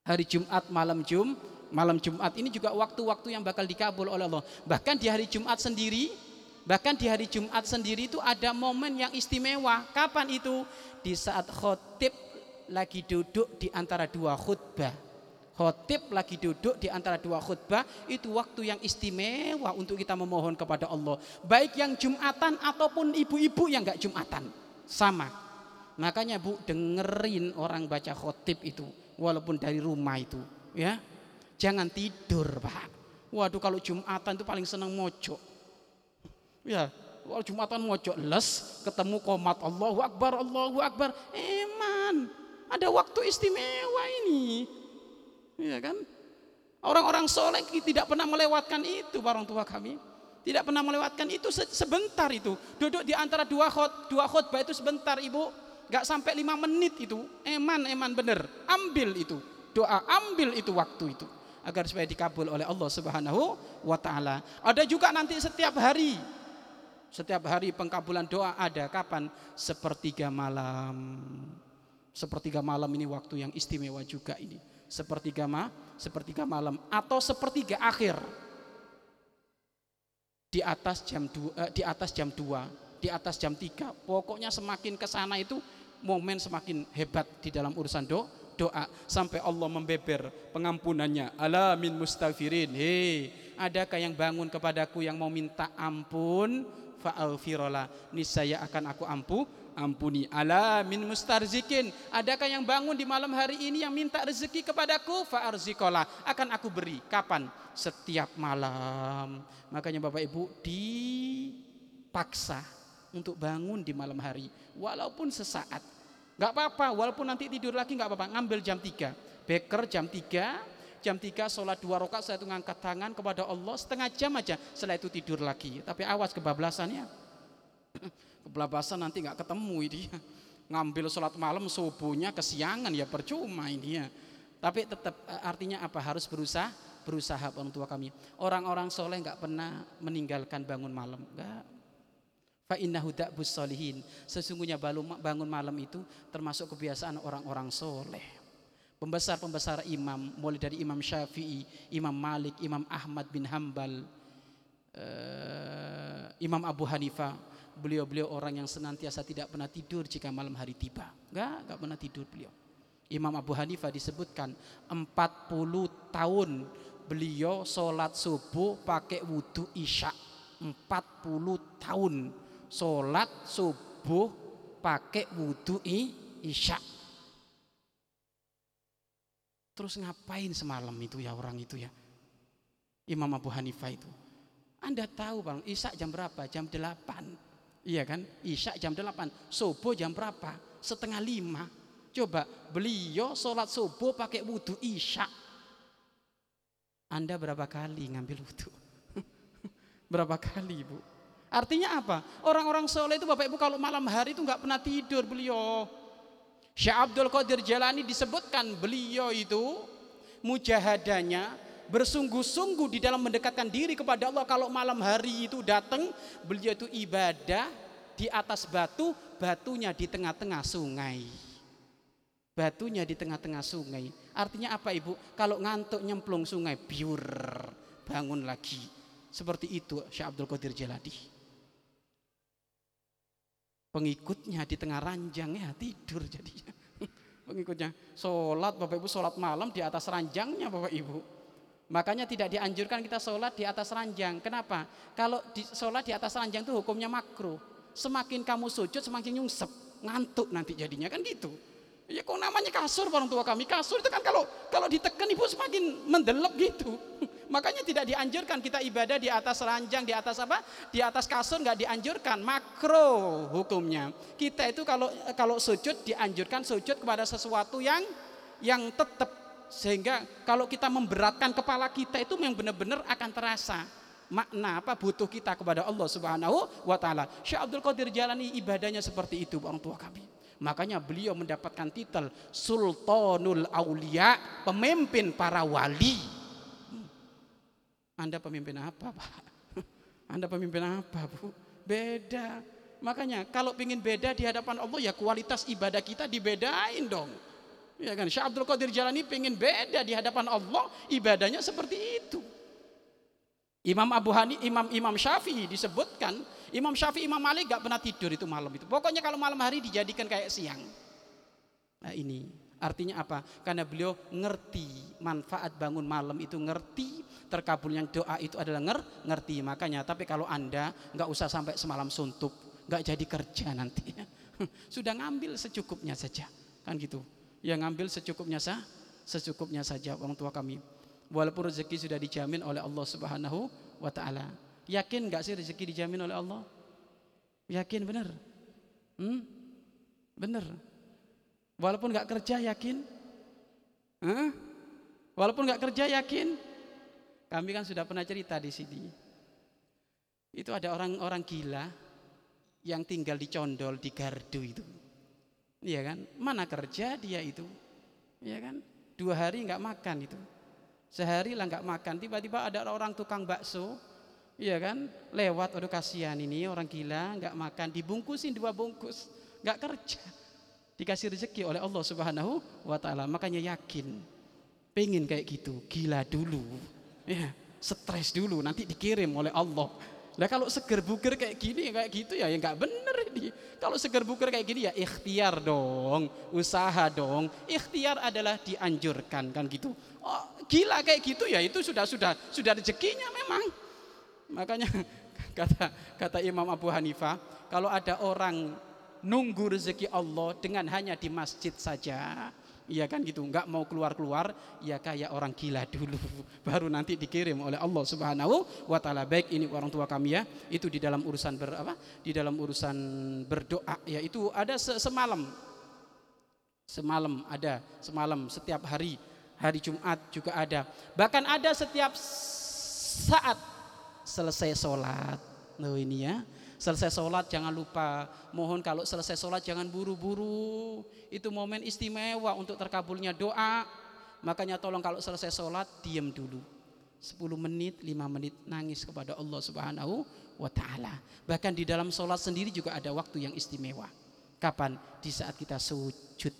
hari Jumat malam Jum malam Jumat ini juga waktu-waktu yang bakal dikabul oleh Allah. Bahkan di hari Jumat sendiri, bahkan di hari Jumat sendiri itu ada momen yang istimewa. Kapan itu? Di saat khotib lagi duduk di antara dua khutbah. Khotib lagi duduk di antara dua khutbah itu waktu yang istimewa untuk kita memohon kepada Allah. Baik yang Jumatan ataupun ibu-ibu yang enggak Jumatan. Sama. Makanya Bu dengerin orang baca khotib itu walaupun dari rumah itu, ya Jangan tidur, Pak. Waduh kalau Jumatan itu paling senang mojok. Ya, Jumatan mojok les, ketemu komat Allahu Akbar, Allahu Akbar. Eman, ada waktu istimewa ini. Iya kan? Orang-orang soleh tidak pernah melewatkan itu orang tua kami. Tidak pernah melewatkan itu sebentar itu. Duduk di antara dua khot, dua khotbah itu sebentar ibu. Gak sampai lima menit itu. Eman, eman bener. Ambil itu. Doa, ambil itu waktu itu. Agar supaya dikabul oleh Allah subhanahu wa ta'ala. Ada juga nanti setiap hari. Setiap hari pengkabulan doa ada. Kapan? Sepertiga malam. Sepertiga malam ini waktu yang istimewa juga ini sepertiga ma, sepertiga malam atau sepertiga akhir di atas jam dua, eh, di atas jam 2, di atas jam 3. Pokoknya semakin ke sana itu momen semakin hebat di dalam urusan do, doa sampai Allah membeber pengampunannya. Alamin mustafirin. Hei, adakah yang bangun kepadaku yang mau minta ampun? Fa'alfirola. Niscaya akan aku ampuh ampuni. Ala min mustarzikin. Adakah yang bangun di malam hari ini yang minta rezeki kepadaku? Fa'arzikola. Akan aku beri. Kapan? Setiap malam. Makanya Bapak Ibu dipaksa untuk bangun di malam hari. Walaupun sesaat. Nggak apa-apa. Walaupun nanti tidur lagi nggak apa-apa. Ngambil jam 3 beker jam 3 jam 3 sholat dua rakaat saya itu ngangkat tangan kepada Allah setengah jam aja. Setelah itu tidur lagi. Tapi awas kebablasannya [laughs] kebelabasan nanti nggak ketemu ya. [laughs] ngambil sholat malam subuhnya kesiangan ya percuma ini ya. Tapi tetap eh, artinya apa? Harus berusaha berusaha orang tua kami. Orang-orang soleh nggak pernah meninggalkan bangun malam. Nggak. Fa innahu sesungguhnya bangun malam itu termasuk kebiasaan orang-orang soleh pembesar-pembesar imam mulai dari Imam Syafi'i, Imam Malik, Imam Ahmad bin Hambal, uh, Imam Abu Hanifah beliau-beliau orang yang senantiasa tidak pernah tidur jika malam hari tiba. Enggak, enggak pernah tidur beliau. Imam Abu Hanifah disebutkan 40 tahun beliau sholat subuh pakai wudhu isya. 40 tahun sholat subuh pakai wudhu isya. Terus ngapain semalam itu ya orang itu ya? Imam Abu Hanifah itu. Anda tahu bang, Isya jam berapa? Jam 8 Iya kan? Isya jam 8, subuh jam berapa? Setengah lima. Coba beliau sholat subuh pakai wudhu isya. Anda berapa kali ngambil wudhu? [laughs] berapa kali bu? Artinya apa? Orang-orang soleh itu bapak ibu kalau malam hari itu nggak pernah tidur beliau. Syekh Abdul Qadir Jalani disebutkan beliau itu mujahadanya bersungguh-sungguh di dalam mendekatkan diri kepada Allah. Kalau malam hari itu datang beliau itu ibadah di atas batu batunya di tengah-tengah sungai. Batunya di tengah-tengah sungai. Artinya apa ibu? Kalau ngantuk nyemplung sungai biur bangun lagi. Seperti itu Syekh Abdul Qadir Jaladi pengikutnya di tengah ranjang ya tidur jadinya [laughs] pengikutnya sholat bapak ibu sholat malam di atas ranjangnya bapak ibu Makanya tidak dianjurkan kita sholat di atas ranjang. Kenapa? Kalau di, sholat di atas ranjang itu hukumnya makruh. Semakin kamu sujud semakin nyungsep, ngantuk nanti jadinya kan gitu. Ya kok namanya kasur orang tua kami. Kasur itu kan kalau kalau ditekan ibu semakin mendelep gitu. [laughs] Makanya tidak dianjurkan kita ibadah di atas ranjang, di atas apa? Di atas kasur nggak dianjurkan. Makro hukumnya. Kita itu kalau kalau sujud dianjurkan sujud kepada sesuatu yang yang tetap sehingga kalau kita memberatkan kepala kita itu yang benar-benar akan terasa makna apa butuh kita kepada Allah Subhanahu wa taala. Syekh Abdul Qadir Jalani ibadahnya seperti itu orang tua kami. Makanya beliau mendapatkan titel Sultanul Aulia, pemimpin para wali. Hmm. Anda pemimpin apa, Pak? [laughs] Anda pemimpin apa, Bu? Beda. Makanya kalau ingin beda di hadapan Allah ya kualitas ibadah kita dibedain dong. Ya kan? Syekh Abdul Qadir Jalani pengen beda di hadapan Allah, ibadahnya seperti itu. Imam Abu Hani, Imam Imam Syafi'i disebutkan, Imam Syafi'i, Imam Malik gak pernah tidur itu malam itu. Pokoknya kalau malam hari dijadikan kayak siang. Nah ini artinya apa? Karena beliau ngerti manfaat bangun malam itu ngerti, terkabulnya doa itu adalah nger, ngerti. Makanya tapi kalau anda nggak usah sampai semalam suntuk, nggak jadi kerja nanti. [laughs] Sudah ngambil secukupnya saja, kan gitu yang ngambil secukupnya sah, secukupnya saja orang tua kami. Walaupun rezeki sudah dijamin oleh Allah Subhanahu wa taala. Yakin nggak sih rezeki dijamin oleh Allah? Yakin benar? Hmm? Benar. Walaupun nggak kerja yakin? Hah? Walaupun nggak kerja yakin. Kami kan sudah pernah cerita di sini. Itu ada orang-orang gila yang tinggal di Condol, di Gardu itu. Iya kan? Mana kerja dia itu? Iya kan? Dua hari nggak makan itu. Sehari lah nggak makan. Tiba-tiba ada orang tukang bakso, iya kan? Lewat, aduh kasihan ini orang gila nggak makan, dibungkusin dua bungkus, nggak kerja. Dikasih rezeki oleh Allah Subhanahu wa taala. Makanya yakin pengen kayak gitu, gila dulu. Ya, stres dulu nanti dikirim oleh Allah. Nah kalau seger buger kayak gini kayak gitu ya ya nggak bener ini. Kalau seger buger kayak gini ya ikhtiar dong, usaha dong. Ikhtiar adalah dianjurkan kan gitu. Oh, gila kayak gitu ya itu sudah sudah sudah rezekinya memang. Makanya [laughs] kata kata Imam Abu Hanifah, kalau ada orang nunggu rezeki Allah dengan hanya di masjid saja, Iya kan gitu, nggak mau keluar-keluar, ya kayak orang gila dulu, [laughs] baru nanti dikirim oleh Allah Subhanahu wa taala. Baik ini orang tua kami ya, itu di dalam urusan ber apa? Di dalam urusan berdoa ya itu ada semalam. Semalam ada, semalam setiap hari, hari Jumat juga ada. Bahkan ada setiap saat selesai sholat. Loh ini ya, Selesai sholat jangan lupa. Mohon kalau selesai sholat jangan buru-buru. Itu momen istimewa untuk terkabulnya doa. Makanya tolong kalau selesai sholat diam dulu. 10 menit, 5 menit nangis kepada Allah Subhanahu wa taala. Bahkan di dalam sholat sendiri juga ada waktu yang istimewa. Kapan? Di saat kita sujud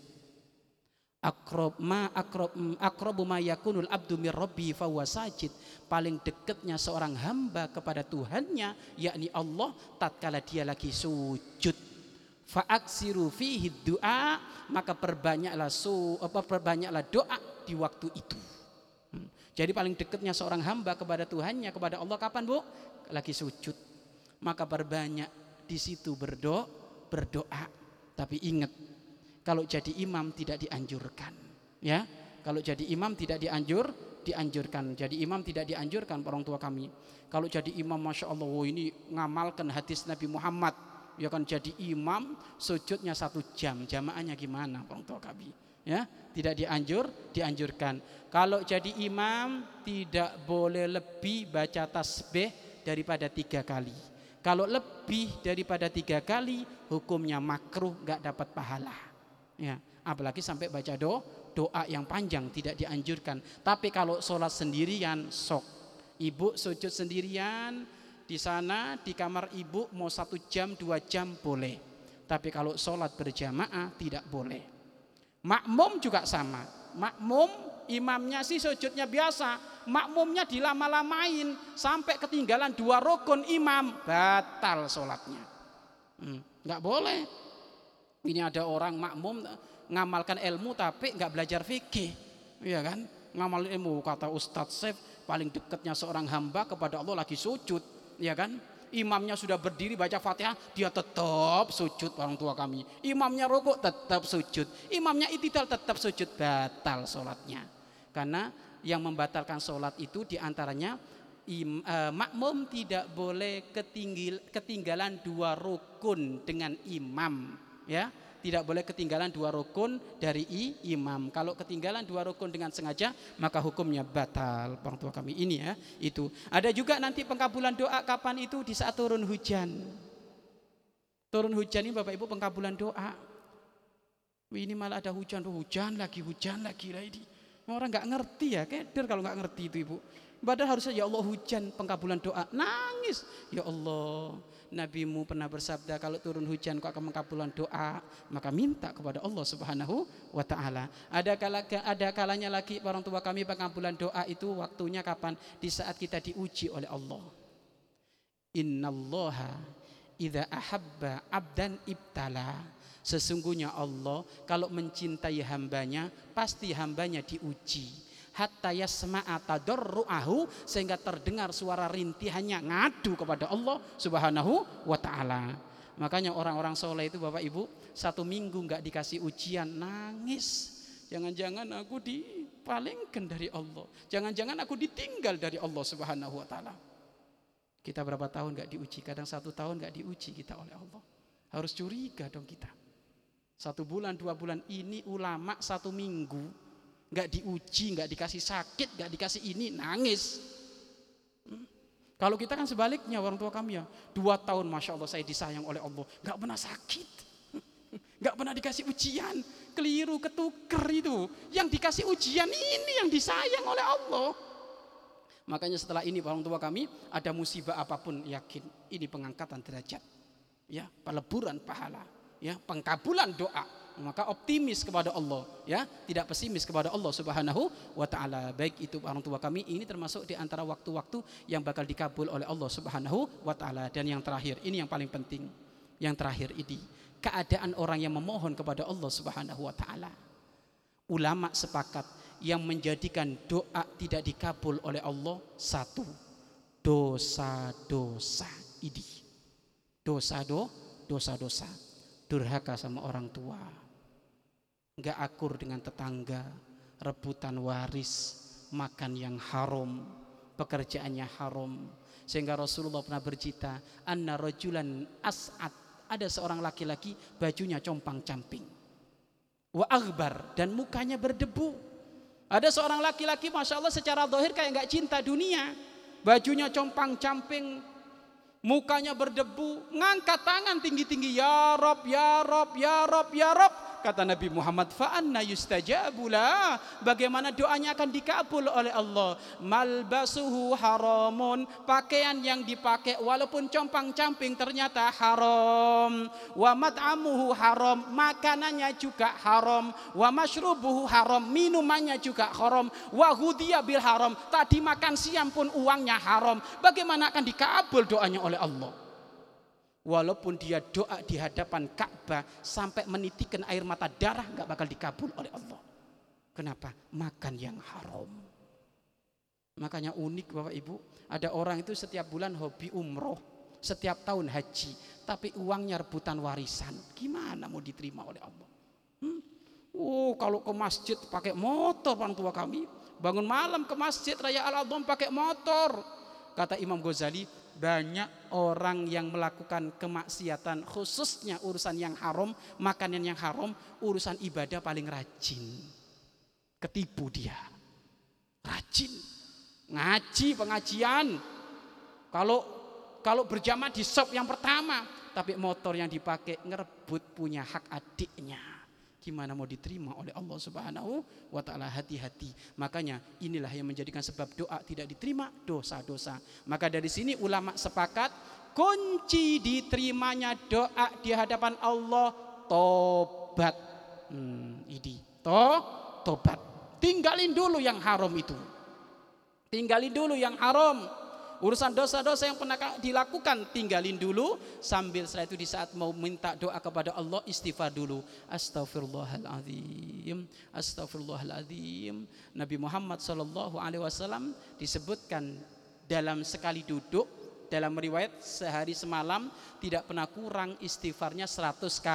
akrob ma akrob akrobu ma yakunul abdu mir rabbi sajid. Paling dekatnya seorang hamba kepada Tuhannya yakni Allah tatkala dia lagi sujud. Fa aksiru fihi doa maka perbanyaklah su apa perbanyaklah doa di waktu itu. Hmm. jadi paling dekatnya seorang hamba kepada Tuhannya kepada Allah kapan Bu? Lagi sujud. Maka perbanyak di situ berdoa berdoa. Tapi ingat kalau jadi imam tidak dianjurkan ya. Kalau jadi imam tidak dianjur dianjurkan. Jadi imam tidak dianjurkan orang tua kami. Kalau jadi imam masya Allah oh ini ngamalkan hadis Nabi Muhammad. Ya kan jadi imam sujudnya satu jam jamaahnya gimana orang tua kami ya. Tidak dianjur dianjurkan. Kalau jadi imam tidak boleh lebih baca tasbih daripada tiga kali. Kalau lebih daripada tiga kali hukumnya makruh nggak dapat pahala Ya, apalagi sampai baca do, doa yang panjang tidak dianjurkan. Tapi kalau sholat sendirian sok. Ibu sujud sendirian di sana di kamar ibu mau satu jam dua jam boleh. Tapi kalau sholat berjamaah tidak boleh. Makmum juga sama. Makmum imamnya sih sujudnya biasa. Makmumnya dilama-lamain sampai ketinggalan dua rukun imam batal sholatnya. Hmm, nggak boleh ini ada orang makmum ngamalkan ilmu tapi nggak belajar fikih, iya kan? Ngamal ilmu kata Ustadz Sef paling dekatnya seorang hamba kepada Allah lagi sujud, ya kan? Imamnya sudah berdiri baca Fatihah, dia tetap sujud orang tua kami. Imamnya rokok tetap sujud, imamnya itidal tetap sujud, batal sholatnya. Karena yang membatalkan sholat itu di antaranya im, uh, makmum tidak boleh ketinggal, ketinggalan dua rukun dengan imam ya tidak boleh ketinggalan dua rukun dari i, imam. Kalau ketinggalan dua rukun dengan sengaja, maka hukumnya batal. Orang tua kami ini ya, itu. Ada juga nanti pengkabulan doa kapan itu di saat turun hujan. Turun hujan ini Bapak Ibu pengkabulan doa. Ini malah ada hujan, hujan lagi, hujan lagi lah ini. Orang nggak ngerti ya, keder kalau nggak ngerti itu Ibu. Padahal harusnya ya Allah hujan pengkabulan doa. Nangis. Ya Allah. Nabimu pernah bersabda kalau turun hujan kok akan mengkabulan doa, maka minta kepada Allah Subhanahu wa taala. Ada ada kalanya lagi orang tua kami pengkabulan doa itu waktunya kapan? Di saat kita diuji oleh Allah. Innallaha idza ahabba abdan ibtala. Sesungguhnya Allah kalau mencintai hambanya pasti hambanya diuji hatta yasma'a tadarruahu sehingga terdengar suara rintihannya ngadu kepada Allah Subhanahu wa taala. Makanya orang-orang soleh itu Bapak Ibu satu minggu nggak dikasih ujian nangis. Jangan-jangan aku dipalingkan dari Allah. Jangan-jangan aku ditinggal dari Allah Subhanahu wa taala. Kita berapa tahun nggak diuji? Kadang satu tahun nggak diuji kita oleh Allah. Harus curiga dong kita. Satu bulan, dua bulan ini ulama satu minggu nggak diuji, nggak dikasih sakit, nggak dikasih ini, nangis. Hmm? Kalau kita kan sebaliknya orang tua kami ya, dua tahun masya Allah saya disayang oleh Allah, nggak pernah sakit, [laughs] nggak pernah dikasih ujian, keliru, ketuker itu. Yang dikasih ujian ini yang disayang oleh Allah. Makanya setelah ini orang tua kami ada musibah apa pun yakin ini pengangkatan derajat, ya peleburan pahala, ya pengkabulan doa maka optimis kepada Allah ya. Tidak pesimis kepada Allah Subhanahu wa taala. Baik itu orang tua kami ini termasuk di antara waktu-waktu yang bakal dikabul oleh Allah Subhanahu wa taala. Dan yang terakhir ini yang paling penting. Yang terakhir ini keadaan orang yang memohon kepada Allah Subhanahu wa taala. Ulama sepakat yang menjadikan doa tidak dikabul oleh Allah satu dosa-dosa ini. Dosa-do dosa-dosa. Durhaka sama orang tua nggak akur dengan tetangga, rebutan waris, makan yang haram, pekerjaannya haram. Sehingga Rasulullah pernah bercita, anna rajulan as'ad, ada seorang laki-laki bajunya compang-camping. Wa akbar dan mukanya berdebu. Ada seorang laki-laki Masya Allah secara dohir kayak nggak cinta dunia. Bajunya compang-camping, mukanya berdebu, ngangkat tangan tinggi-tinggi, ya Rob, ya Rob, ya Rob, ya Rob kata Nabi Muhammad fa'anna yustajabula bagaimana doanya akan dikabul oleh Allah. Malbasuhu haramun. Pakaian yang dipakai walaupun compang-camping ternyata haram. Wa mat'amuhu haram. Makanannya juga haram. Wa mashrubuhu haram. Minumannya juga haram. Wa bil haram. Tadi makan siang pun uangnya haram. Bagaimana akan dikabul doanya oleh Allah walaupun dia doa di hadapan Ka'bah sampai menitikan air mata darah nggak bakal dikabul oleh Allah. Kenapa? Makan yang haram. Makanya unik Bapak Ibu, ada orang itu setiap bulan hobi umroh, setiap tahun haji, tapi uangnya rebutan warisan. Gimana mau diterima oleh Allah? Hmm? Oh, kalau ke masjid pakai motor orang tua kami, bangun malam ke masjid Raya Al-Adham pakai motor. Kata Imam Ghazali, banyak orang yang melakukan kemaksiatan khususnya urusan yang haram, makanan yang haram, urusan ibadah paling rajin. Ketipu dia. Rajin. Ngaji pengajian. Kalau kalau berjamaah di shop yang pertama, tapi motor yang dipakai ngerebut punya hak adiknya gimana mau diterima oleh Allah Subhanahu wa taala hati-hati. Makanya inilah yang menjadikan sebab doa tidak diterima dosa-dosa. Maka dari sini ulama sepakat kunci diterimanya doa di hadapan Allah tobat. Hmm, ini to tobat. Tinggalin dulu yang haram itu. Tinggalin dulu yang haram urusan dosa-dosa yang pernah dilakukan tinggalin dulu sambil setelah itu di saat mau minta doa kepada Allah istighfar dulu. Astagfirullahaladzim astagfirullahaladzim Nabi Muhammad Shallallahu Alaihi Wasallam disebutkan dalam sekali duduk dalam riwayat sehari semalam tidak pernah kurang istighfarnya 100 k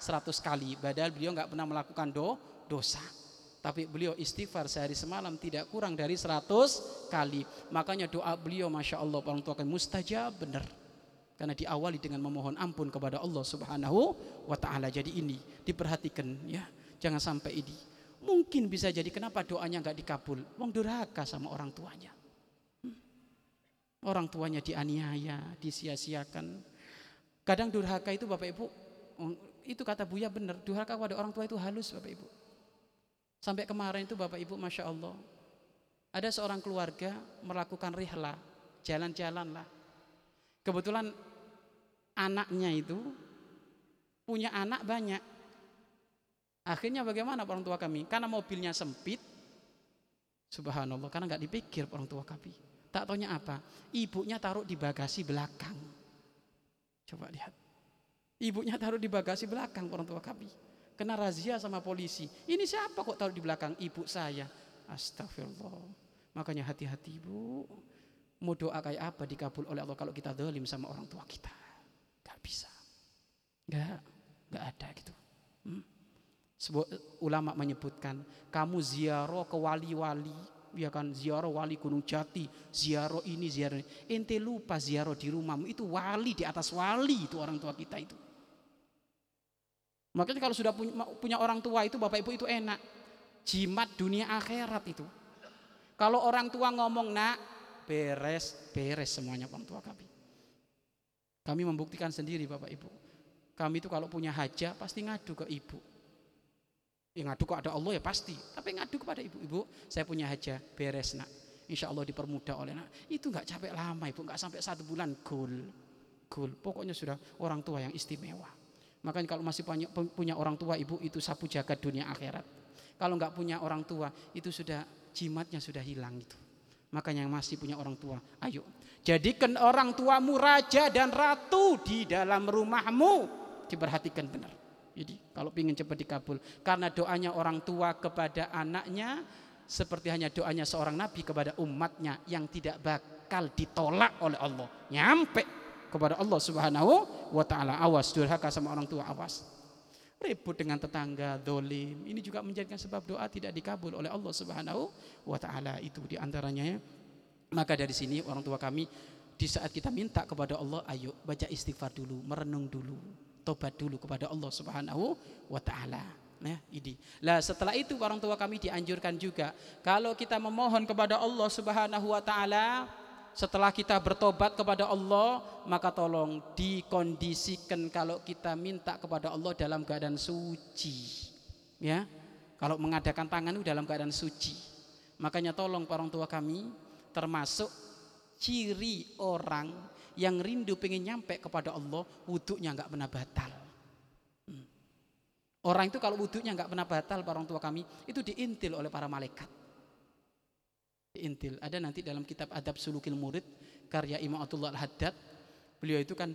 100 kali. Padahal beliau nggak pernah melakukan do, dosa tapi beliau istighfar sehari semalam tidak kurang dari 100 kali. Makanya doa beliau Masya Allah orang tua akan mustajab benar. Karena diawali dengan memohon ampun kepada Allah subhanahu wa ta'ala. Jadi ini diperhatikan ya. Jangan sampai ini. Mungkin bisa jadi kenapa doanya nggak dikabul. Wong durhaka sama orang tuanya. Hmm. Orang tuanya dianiaya, disia-siakan. Kadang durhaka itu Bapak Ibu, itu kata Buya benar, durhaka kepada orang tua itu halus Bapak Ibu. Sampai kemarin itu Bapak Ibu Masya Allah Ada seorang keluarga melakukan rihla Jalan-jalan lah. Kebetulan anaknya itu Punya anak banyak. Akhirnya bagaimana orang tua kami? Karena mobilnya sempit Subhanallah Karena nggak dipikir orang tua kami. Tak taunya apa? Ibunya taruh di bagasi belakang. Coba lihat. Ibunya taruh di bagasi belakang orang tua kami kena razia sama polisi. Ini siapa kok taruh di belakang ibu saya? Astagfirullah. Makanya hati-hati ibu. Mau doa kayak apa dikabul oleh Allah kalau kita dolim sama orang tua kita? Gak bisa. Gak, gak ada gitu. Hmm? Sebuah ulama menyebutkan kamu ziarah ke wali-wali ya kan ziarah wali Gunung Jati, ziarah ini, ziarah ini. Ente lupa ziarah di rumahmu itu wali di atas wali itu orang tua kita itu. Makanya kalau sudah punya, orang tua itu bapak ibu itu enak. jimat dunia akhirat itu. Kalau orang tua ngomong nak beres beres semuanya orang tua kami. Kami membuktikan sendiri Bapak Ibu. Kami itu kalau punya hajat pasti ngadu ke ibu. Ya ngadu kok ada Allah ya pasti. Tapi ngadu kepada ibu. Ibu saya punya hajat beres nak. Insya Allah dipermudah oleh nak. Itu nggak capek lama ibu. nggak sampai satu bulan goal. Goal. Pokoknya sudah orang tua yang istimewa. Makanya kalau masih punya, punya orang tua ibu itu sapu jagat dunia akhirat. Kalau nggak punya orang tua itu sudah jimatnya sudah hilang itu. Makanya yang masih punya orang tua, ayo jadikan orang tuamu raja dan ratu di dalam rumahmu. Diperhatikan benar. Jadi kalau ingin cepat dikabul, karena doanya orang tua kepada anaknya seperti hanya doanya seorang nabi kepada umatnya yang tidak bakal ditolak oleh Allah. Nyampe kepada Allah Subhanahu wa taala. Awas durhaka sama orang tua, awas. Ribut dengan tetangga, dolim. Ini juga menjadikan sebab doa tidak dikabul oleh Allah Subhanahu wa taala. Itu di antaranya. Maka dari sini orang tua kami di saat kita minta kepada Allah, ayo baca istighfar dulu, merenung dulu, tobat dulu kepada Allah Subhanahu wa taala. Nah, ini. Lah setelah itu orang tua kami dianjurkan juga kalau kita memohon kepada Allah Subhanahu wa taala setelah kita bertobat kepada Allah maka tolong dikondisikan kalau kita minta kepada Allah dalam keadaan suci. Ya kalau mengadakan tangan itu dalam keadaan suci. Makanya tolong orang tua kami termasuk ciri orang yang rindu pengen nyampe kepada Allah wudhunya nggak pernah batal. Hmm. orang itu kalau wudhunya nggak pernah batal orang tua kami itu diintil oleh para malaikat intil. Ada nanti dalam kitab Adab Sulukil Murid karya Imam Abdullah Al-Haddad. Beliau itu kan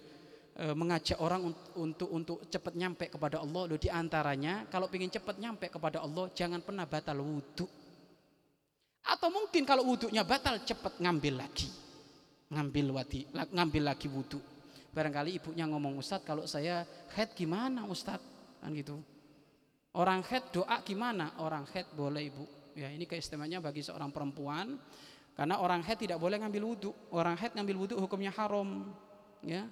e, mengajak orang untuk untuk cepat nyampe kepada Allah. Loh di antaranya kalau ingin cepat nyampe kepada Allah jangan pernah batal wudhu. Atau mungkin kalau wudhunya batal cepat ngambil lagi. Ngambil wadi, ngambil lagi wudhu. Barangkali ibunya ngomong Ustadz kalau saya head gimana Ustadz? Kan gitu. Orang head doa gimana? Orang head boleh ibu Ya, ini keistimewaannya bagi seorang perempuan karena orang haid tidak boleh ngambil wudhu. Orang haid ngambil wudhu hukumnya haram. Ya.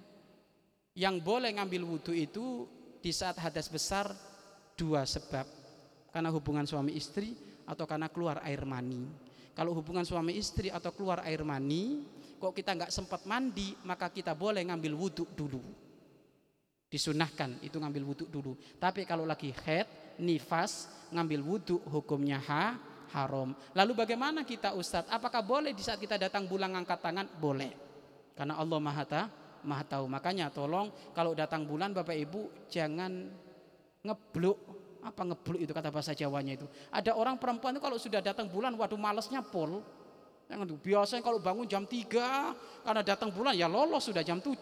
Yang boleh ngambil wudhu itu di saat hadas besar dua sebab. Karena hubungan suami istri atau karena keluar air mani. Kalau hubungan suami istri atau keluar air mani, kok kita nggak sempat mandi, maka kita boleh ngambil wudhu dulu. Disunahkan itu ngambil wudhu dulu. Tapi kalau lagi head, nifas, ngambil wudhu hukumnya ha, haram. Lalu bagaimana kita Ustadz? Apakah boleh di saat kita datang bulan angkat tangan? Boleh. Karena Allah Maha tahu, Maha tahu. Makanya tolong kalau datang bulan Bapak Ibu jangan ngebluk apa ngebluk itu kata bahasa Jawanya itu. Ada orang perempuan itu kalau sudah datang bulan waduh malesnya pol. Biasanya kalau bangun jam 3 karena datang bulan ya lolos sudah jam 7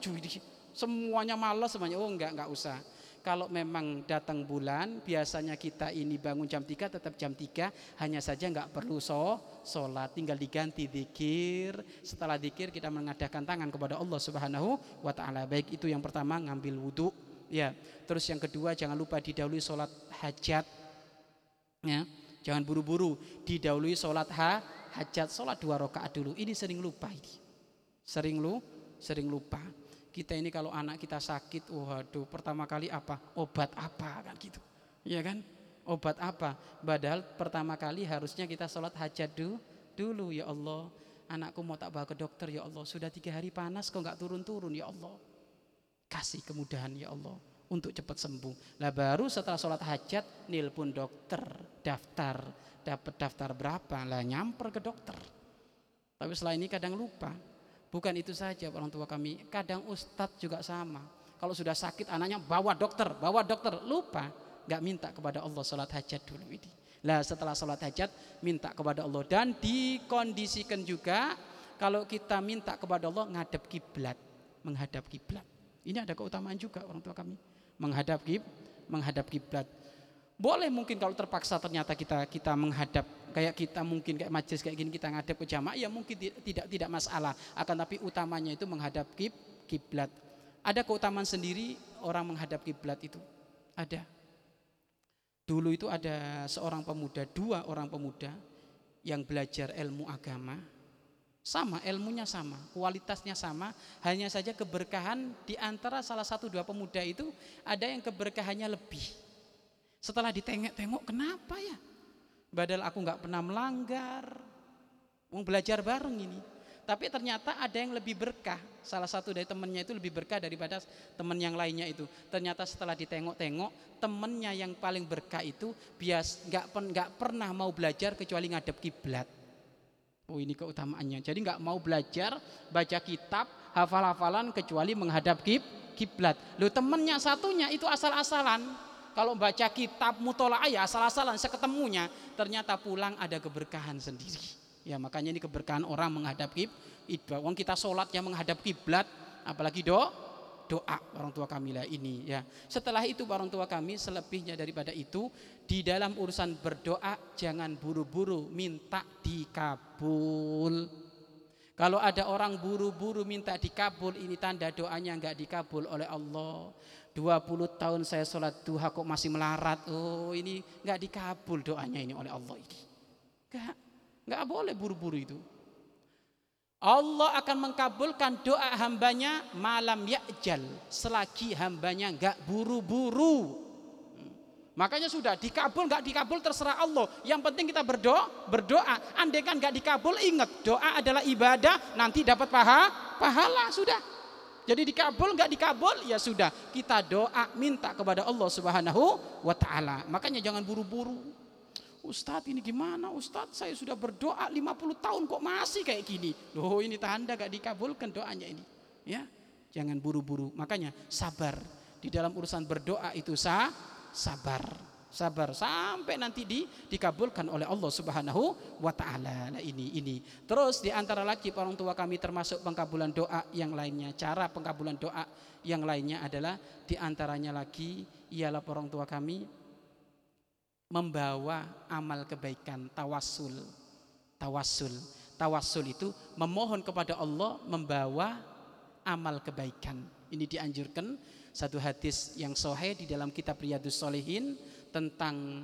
semuanya males semuanya oh enggak enggak usah kalau memang datang bulan biasanya kita ini bangun jam 3 tetap jam 3 hanya saja nggak perlu so sholat. Tinggal diganti dikir. Setelah dikir kita mengadakan tangan kepada Allah Subhanahu wa taala. Baik itu yang pertama ngambil wudhu ya. Terus yang kedua jangan lupa didahului sholat hajat. Ya. Jangan buru-buru didahului sholat ha, hajat. Sholat dua rakaat dulu. Ini sering lupa ini. Sering lu sering lupa kita ini kalau anak kita sakit, waduh, pertama kali apa? Obat apa kan gitu. Iya kan? Obat apa? Padahal pertama kali harusnya kita sholat hajat dulu, dulu ya Allah. Anakku mau tak bawa ke dokter ya Allah. Sudah tiga hari panas kok nggak turun-turun ya Allah. Kasih kemudahan ya Allah untuk cepat sembuh. Lah baru setelah sholat hajat nilpun dokter, daftar, dapat daftar berapa, lah nyamper ke dokter. Tapi setelah ini kadang lupa. Bukan itu saja orang tua kami, kadang ustadz juga sama. Kalau sudah sakit anaknya bawa dokter, bawa dokter, lupa nggak minta kepada Allah sholat hajat dulu ini. Lah setelah sholat hajat minta kepada Allah dan dikondisikan juga kalau kita minta kepada Allah ngadep kiblat, menghadap kiblat. Ini ada keutamaan juga orang tua kami menghadap kib, menghadap kiblat. Boleh mungkin kalau terpaksa ternyata kita kita menghadap kayak kita mungkin kayak majelis kayak gini kita menghadap ke jamaah ya mungkin tidak tidak masalah akan tapi utamanya itu menghadap kib kiblat. Ada keutamaan sendiri orang menghadap kiblat itu. Ada. Dulu itu ada seorang pemuda, dua orang pemuda yang belajar ilmu agama. Sama, ilmunya sama, kualitasnya sama, hanya saja keberkahan di antara salah satu dua pemuda itu ada yang keberkahannya lebih setelah ditengok-tengok, kenapa ya? Padahal aku nggak pernah melanggar. Mau belajar bareng ini. Tapi ternyata ada yang lebih berkah. Salah satu dari temannya itu lebih berkah daripada teman yang lainnya itu. Ternyata setelah ditengok-tengok, temannya yang paling berkah itu bias nggak nggak pernah mau belajar kecuali ngadep kiblat. Oh ini keutamaannya. Jadi nggak mau belajar baca kitab, hafal-hafalan kecuali menghadap kiblat. Lo temennya satunya itu asal-asalan. Kalau baca kitab mutolaah ya asal-asalan seketemunya ternyata pulang ada keberkahan sendiri. Ya makanya ini keberkahan orang menghadap kiblat. Wong kita sholat yang menghadap kiblat, apalagi do doa orang tua kami lah ini ya. Setelah itu orang tua kami selebihnya daripada itu di dalam urusan berdoa jangan buru-buru minta dikabul. Kalau ada orang buru-buru minta dikabul ini tanda doanya nggak dikabul oleh Allah. 20 tahun saya sholat duha kok masih melarat. Oh ini nggak dikabul doanya ini oleh Allah ini. Enggak. Nggak boleh buru-buru itu. Allah akan mengkabulkan doa hambanya malam ya'jal. Selagi hambanya nggak buru-buru. Hmm. Makanya sudah dikabul nggak dikabul terserah Allah. Yang penting kita berdoa, berdoa. Andai kan nggak dikabul ingat doa adalah ibadah. Nanti dapat paha, pahala sudah. Jadi dikabul nggak dikabul ya sudah. Kita doa minta kepada Allah Subhanahu wa taala. Makanya jangan buru-buru. Ustadz ini gimana? Ustadz saya sudah berdoa 50 tahun kok masih kayak gini. Loh ini tanda gak dikabulkan doanya ini. Ya jangan buru-buru. Makanya sabar. Di dalam urusan berdoa itu sah sabar sabar sampai nanti di, dikabulkan oleh Allah Subhanahu wa taala. Nah, ini ini. Terus di antara lagi orang tua kami termasuk pengkabulan doa yang lainnya. Cara pengkabulan doa yang lainnya adalah di antaranya lagi ialah orang tua kami membawa amal kebaikan tawasul tawasul tawasul itu memohon kepada Allah membawa amal kebaikan ini dianjurkan satu hadis yang sahih di dalam kitab Riyadus Solehin tentang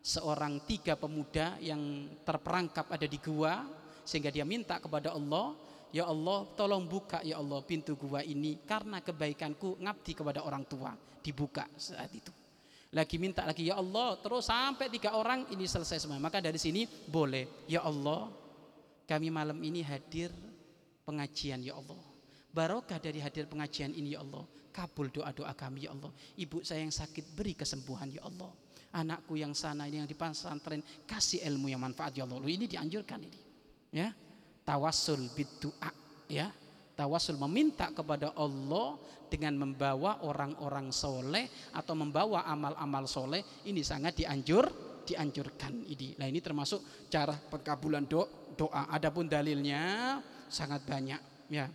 seorang tiga pemuda yang terperangkap ada di gua sehingga dia minta kepada Allah ya Allah tolong buka ya Allah pintu gua ini karena kebaikanku ngabdi kepada orang tua. Dibuka saat itu. Lagi minta lagi ya Allah terus sampai tiga orang ini selesai semua. Maka dari sini boleh ya Allah kami malam ini hadir pengajian ya Allah barokah dari hadir pengajian ini ya Allah kabul doa-doa kami ya Allah ibu saya yang sakit beri kesembuhan ya Allah anakku yang sana ini yang di pesantren kasih ilmu yang manfaat ya Allah ini dianjurkan ini ya tawassul bidu'a ya tawasul meminta kepada Allah dengan membawa orang-orang soleh atau membawa amal-amal soleh ini sangat dianjur dianjurkan ini. Nah ini termasuk cara pengkabulan do, doa. Adapun dalilnya sangat banyak ya.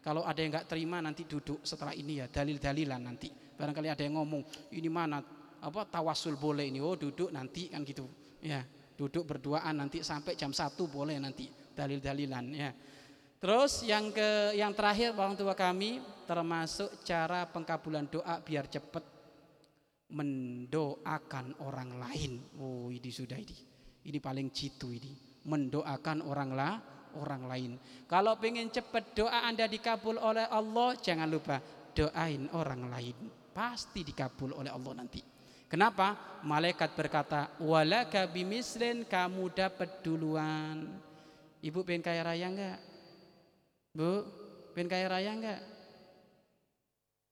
Kalau ada yang nggak terima nanti duduk setelah ini ya dalil-dalilan nanti. Barangkali ada yang ngomong ini mana apa tawasul boleh ini oh duduk nanti kan gitu ya duduk berduaan nanti sampai jam satu boleh nanti dalil-dalilan ya Terus yang ke yang terakhir orang tua kami termasuk cara pengkabulan doa biar cepat mendoakan orang lain. Oh, ini sudah ini. Ini paling jitu ini. Mendoakan orang lah orang lain. Kalau pengen cepat doa Anda dikabul oleh Allah, jangan lupa doain orang lain. Pasti dikabul oleh Allah nanti. Kenapa? Malaikat berkata, "Walaka bimislin kamu dapat duluan." Ibu pengen kaya raya enggak? Bu, pengen kaya raya enggak?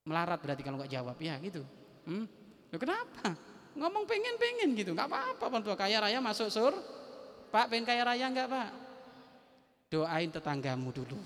Melarat berarti kalau enggak jawab ya gitu. Hmm? Loh, kenapa? Ngomong pengen-pengen gitu, enggak apa-apa bantu kaya raya masuk sur. Pak pengen kaya raya enggak pak? Doain tetanggamu dulu.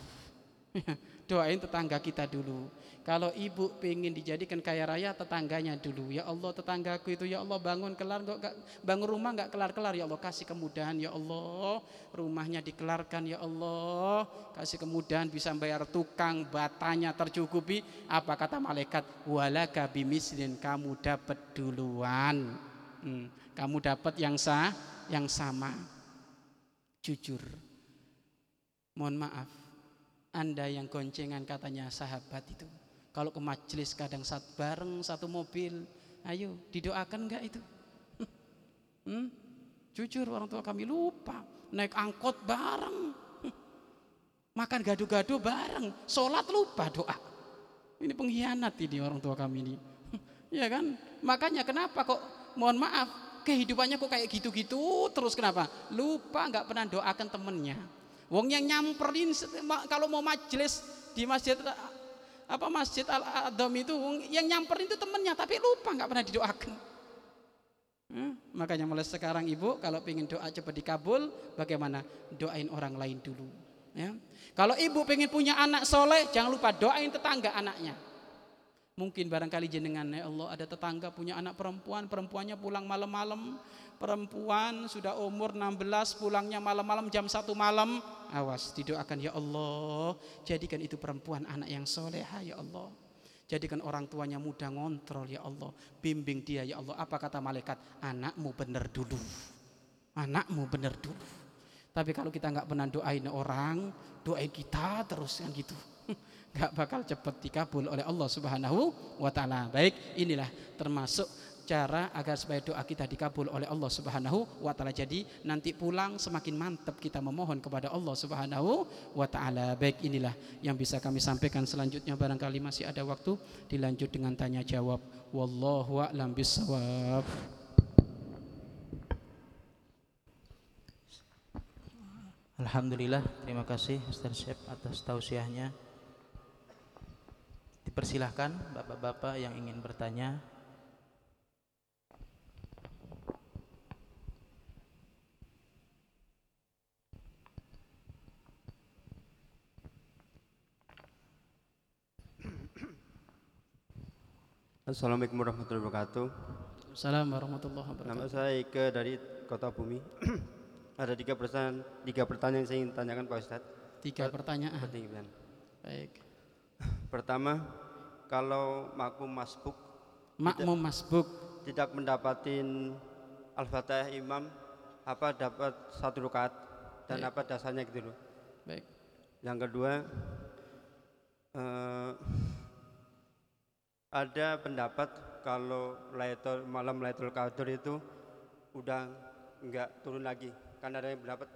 [laughs] Doain tetangga kita dulu. Kalau ibu pengen dijadikan kaya raya tetangganya dulu. Ya Allah tetanggaku itu ya Allah bangun kelar gak, bangun rumah nggak kelar-kelar. Ya Allah kasih kemudahan ya Allah. Rumahnya dikelarkan ya Allah. Kasih kemudahan bisa bayar tukang batanya tercukupi. Apa kata malaikat? Walaka bimislin kamu dapat duluan. Hmm, kamu dapat yang sah yang sama. Jujur mohon maaf anda yang goncengan katanya sahabat itu kalau ke majelis kadang saat bareng satu mobil, ayo didoakan enggak itu? [laughs] Hmm? Jujur orang tua kami lupa naik angkot bareng, [laughs] makan gado-gado bareng, sholat lupa doa. Ini pengkhianat ini orang tua kami ini. [laughs] ya kan? Makanya kenapa kok mohon maaf kehidupannya kok kayak gitu-gitu terus kenapa? Lupa nggak pernah doakan temennya. Wong yang nyamperin kalau mau majelis di masjid apa masjid al adham itu yang nyamperin itu temennya tapi lupa nggak pernah didoakan. Hmm, makanya mulai sekarang ibu kalau ingin doa cepat dikabul, bagaimana doain orang lain dulu. Ya. Kalau ibu pengen punya anak soleh, jangan lupa doain tetangga anaknya. Mungkin barangkali jenengan ya Allah ada tetangga punya anak perempuan, perempuannya pulang malam-malam, perempuan sudah umur 16 pulangnya malam-malam jam satu malam. Awas didoakan ya Allah, jadikan itu perempuan anak yang soleha ya Allah. Jadikan orang tuanya mudah ngontrol ya Allah. Bimbing dia ya Allah. Apa kata malaikat? Anakmu benar dulu. Anakmu benar dulu. Tapi kalau kita nggak pernah doain orang, doain kita terus kan gitu [laughs] nggak bakal cepat dikabul oleh Allah Subhanahu wa taala. Baik, inilah termasuk cara agar supaya doa kita dikabul oleh Allah Subhanahu wa taala. Jadi nanti pulang semakin mantap kita memohon kepada Allah Subhanahu wa taala. Baik, inilah yang bisa kami sampaikan selanjutnya barangkali masih ada waktu dilanjut dengan tanya jawab. Wallahu a'lam bissawab. Alhamdulillah, terima kasih Ustaz Syed atas tausiahnya. Dipersilahkan bapak-bapak yang ingin bertanya. Assalamualaikum warahmatullahi wabarakatuh. Assalamualaikum warahmatullahi wabarakatuh. Nama saya Ike dari Kota Bumi. [clears throat] Ada tiga pertanyaan, tiga pertanyaan yang saya ingin tanyakan Pak Ustadz. Tiga pertanyaan. Pertanyaan. Baik. Pertama, kalau makmum masbuk makmum masbuk tidak mendapatin al-fatihah imam apa dapat satu rakaat dan Baik. apa dasarnya gitu loh. Baik. Yang kedua eh, ada pendapat kalau Lailatul malam Lailatul Qadar itu udah enggak turun lagi karena ada yang pendapat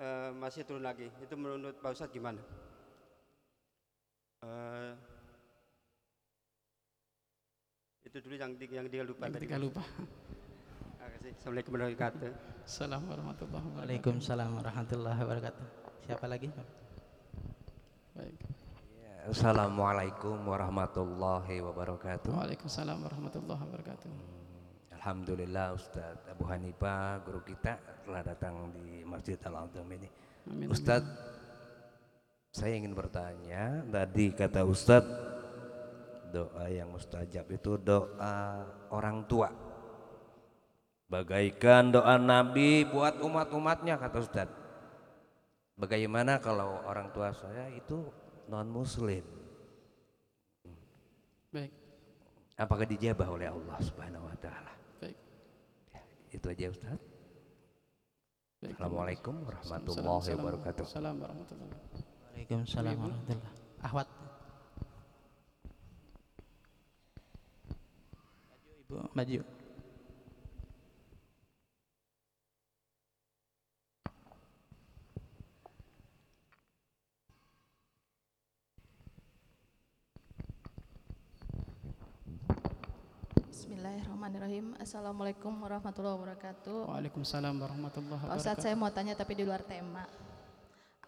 eh, masih turun lagi. Itu menurut Pak Ustadz gimana? Uh, itu dulu yang yang dia lupa yang tiga lupa. Assalamualaikum warahmatullahi wabarakatuh. Assalamualaikum warahmatullahi wabarakatuh. Waalaikumsalam warahmatullahi wabarakatuh. Siapa lagi? Baik. Assalamualaikum warahmatullahi wabarakatuh. Waalaikumsalam warahmatullahi wabarakatuh. Alhamdulillah Ustaz Abu Hanifah guru kita telah datang di Masjid Al-Azam ini. Amin, Ustaz saya ingin bertanya, tadi kata Ustadz doa yang mustajab itu doa orang tua. Bagaikan doa Nabi buat umat-umatnya kata Ustadz. Bagaimana kalau orang tua saya itu non muslim? Baik. Apakah dijabah oleh Allah Subhanahu wa taala? Baik. Ya, itu aja Ustaz. Assalamualaikum warahmatullahi wabarakatuh. Assalamualaikum warahmatullahi wabarakatuh. Waalaikumsalam warahmatullah. Ahwat. Maju Ibu, maju. Bismillahirrahmanirrahim. Assalamualaikum warahmatullahi wabarakatuh. Waalaikumsalam warahmatullahi wabarakatuh. Pak Ustadz saya mau tanya tapi di luar tema.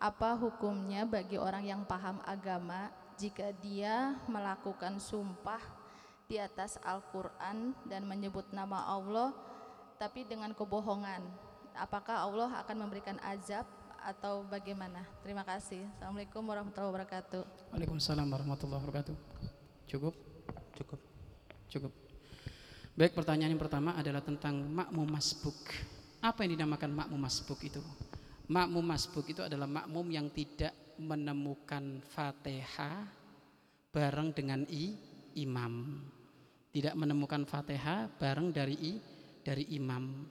Apa hukumnya bagi orang yang paham agama jika dia melakukan sumpah di atas Al-Quran dan menyebut nama Allah tapi dengan kebohongan? Apakah Allah akan memberikan azab atau bagaimana? Terima kasih. Assalamualaikum warahmatullahi wabarakatuh. Waalaikumsalam warahmatullahi wabarakatuh. Cukup? Cukup. Cukup baik pertanyaan yang pertama adalah tentang makmum masbuk apa yang dinamakan makmum masbuk itu Makmum masbuk itu adalah makmum yang tidak menemukan Fatihah bareng dengan i, imam. Tidak menemukan Fatihah bareng dari i, dari imam.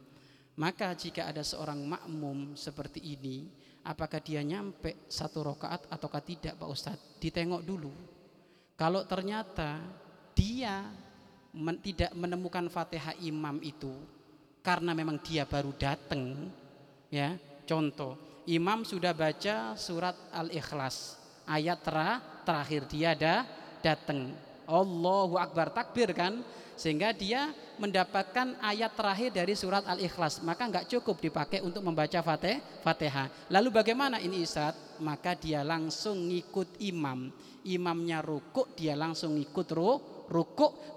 Maka jika ada seorang makmum seperti ini, apakah dia nyampe satu rakaat ataukah tidak Pak Ustadz? Ditengok dulu. Kalau ternyata dia men, tidak menemukan Fatihah imam itu karena memang dia baru datang, ya. Contoh, imam sudah baca surat Al-Ikhlas, ayat ter terakhir dia ada datang. Allahu Akbar takbir kan? Sehingga dia mendapatkan ayat terakhir dari surat Al-Ikhlas. Maka nggak cukup dipakai untuk membaca Fatihah lalu bagaimana ini Ustaz? Maka dia langsung ngikut imam. Imamnya rukuk dia langsung ngikut rukuk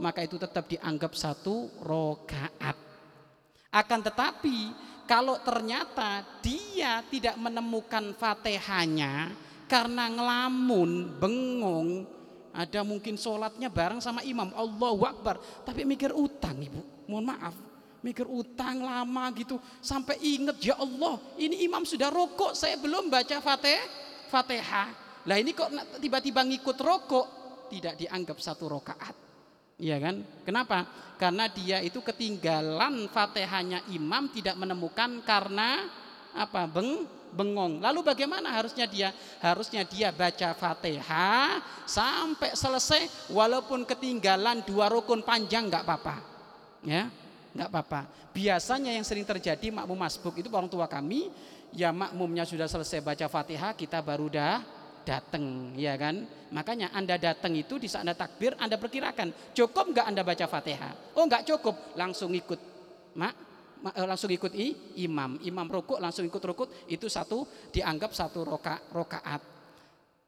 maka itu tetap dianggap satu rokaat. Akan tetapi kalau ternyata dia tidak menemukan fatihahnya karena ngelamun, bengong, ada mungkin sholatnya bareng sama imam Allahu Akbar. Tapi mikir utang ibu. Mohon maaf. Mikir utang lama gitu. Sampai inget ya Allah ini imam sudah rokok saya belum baca fatih fatihah. Lah ini kok tiba-tiba ngikut rokok tidak dianggap satu rokaat Iya kan? Kenapa? Karena dia itu ketinggalan fatihahnya imam tidak menemukan karena apa? Beng bengong. Lalu bagaimana harusnya dia? Harusnya dia baca Fatihah sampai selesai walaupun ketinggalan dua rukun panjang nggak apa-apa. Ya, nggak apa-apa. Biasanya yang sering terjadi makmum masbuk itu orang tua kami ya makmumnya sudah selesai baca Fatihah kita baru dah datang ya kan makanya anda datang itu di saat anda takbir anda perkirakan cukup nggak anda baca fatihah oh nggak cukup langsung ikut mak Eh, langsung ikut i, imam. Imam rukuk langsung ikut rukuk itu satu dianggap satu roka, rokaat.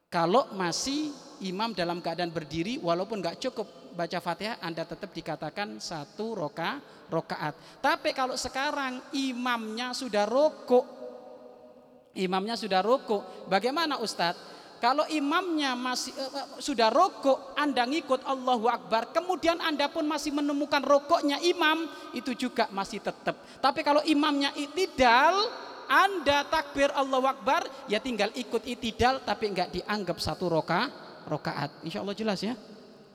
Kalau masih imam dalam keadaan berdiri walaupun nggak cukup baca fatihah Anda tetap dikatakan satu roka, rokaat. Tapi kalau sekarang imamnya sudah rukuk, imamnya sudah rukuk, bagaimana Ustadz? Kalau imamnya masih uh, sudah rokok, Anda ngikut Allahu Akbar, kemudian Anda pun masih menemukan rokoknya imam, itu juga masih tetap. Tapi kalau imamnya itidal, Anda takbir Allahu Akbar, ya tinggal ikut itidal, tapi enggak dianggap satu roka, rokaat. Insya Allah jelas ya,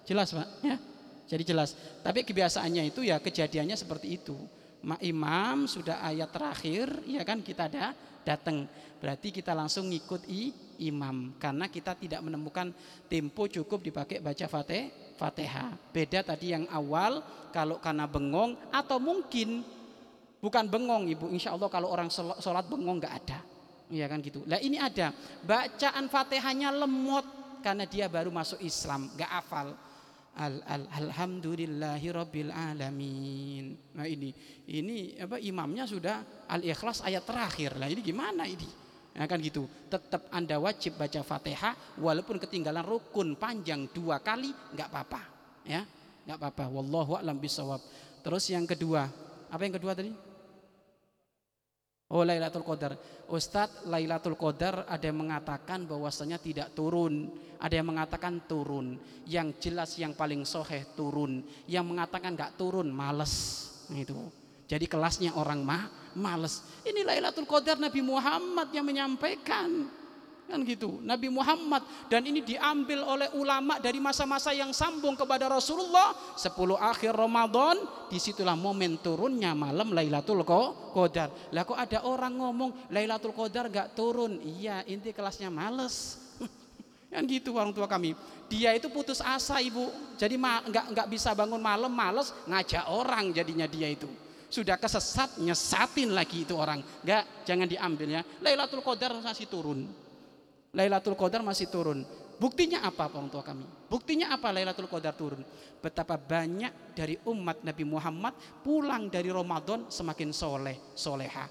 jelas pak, ya. Jadi jelas. Tapi kebiasaannya itu ya kejadiannya seperti itu. Ma imam sudah ayat terakhir, ya kan kita ada datang. Berarti kita langsung ngikut i, imam karena kita tidak menemukan tempo cukup dipakai baca fatih, Fatihah. Beda tadi yang awal kalau karena bengong atau mungkin bukan bengong Ibu. Insya Allah kalau orang sholat bengong nggak ada. Iya kan gitu. Lah ini ada bacaan Fatihahnya lemot karena dia baru masuk Islam, nggak hafal. Al, al, alhamdulillahi rabbil alamin. Nah ini ini apa imamnya sudah al ikhlas ayat terakhir. Lah ini gimana ini? Nah, kan gitu. Tetap Anda wajib baca Fatihah walaupun ketinggalan rukun panjang dua kali nggak apa-apa. Ya, nggak apa-apa. Wallahu a'lam bisawab. Terus yang kedua, apa yang kedua tadi? Oh Lailatul Qadar. Ustadz Lailatul Qadar ada yang mengatakan bahwasanya tidak turun, ada yang mengatakan turun. Yang jelas yang paling soheh turun, yang mengatakan nggak turun males itu. Jadi kelasnya orang mah males. Ini Lailatul Qadar Nabi Muhammad yang menyampaikan. Kan gitu Nabi Muhammad. Dan ini diambil oleh ulama dari masa-masa yang sambung kepada Rasulullah. 10 akhir Ramadan di situlah momen turunnya malam Lailatul Qadar. Lah kok ada orang ngomong Lailatul Qadar gak turun? Iya inti kelasnya males. [laughs] Kan gitu orang tua kami. Dia itu putus asa ibu. Jadi nggak nggak bisa bangun malam males. Ngajak orang jadinya dia itu sudah kesesat nyesatin lagi itu orang nggak jangan diambil ya Lailatul Qadar masih turun Lailatul Qadar masih turun. Buktinya apa orang tua kami? Buktinya apa Lailatul Qadar turun? Betapa banyak dari umat Nabi Muhammad pulang dari Ramadan semakin soleh, soleha.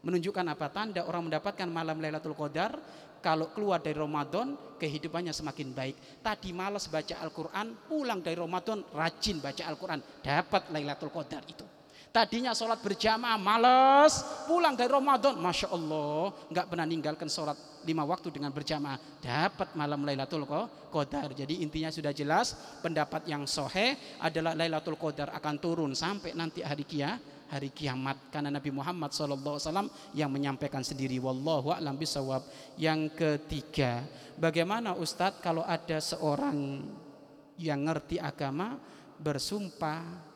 Menunjukkan apa? Tanda orang mendapatkan malam Lailatul Qadar kalau keluar dari Ramadan kehidupannya semakin baik. Tadi malas baca Al-Quran, pulang dari Ramadan rajin baca Al-Quran, dapat Lailatul Qadar itu. Tadinya sholat berjamaah males, pulang dari Ramadan, masya Allah, nggak pernah ninggalkan sholat lima waktu dengan berjamaah. Dapat malam Lailatul Qadar. Jadi intinya sudah jelas, pendapat yang sohe adalah Lailatul Qadar akan turun sampai nanti hari kia, hari kiamat. Karena Nabi Muhammad SAW yang menyampaikan sendiri. Wallahu a'lam bisawab. Yang ketiga, bagaimana Ustadz kalau ada seorang yang ngerti agama bersumpah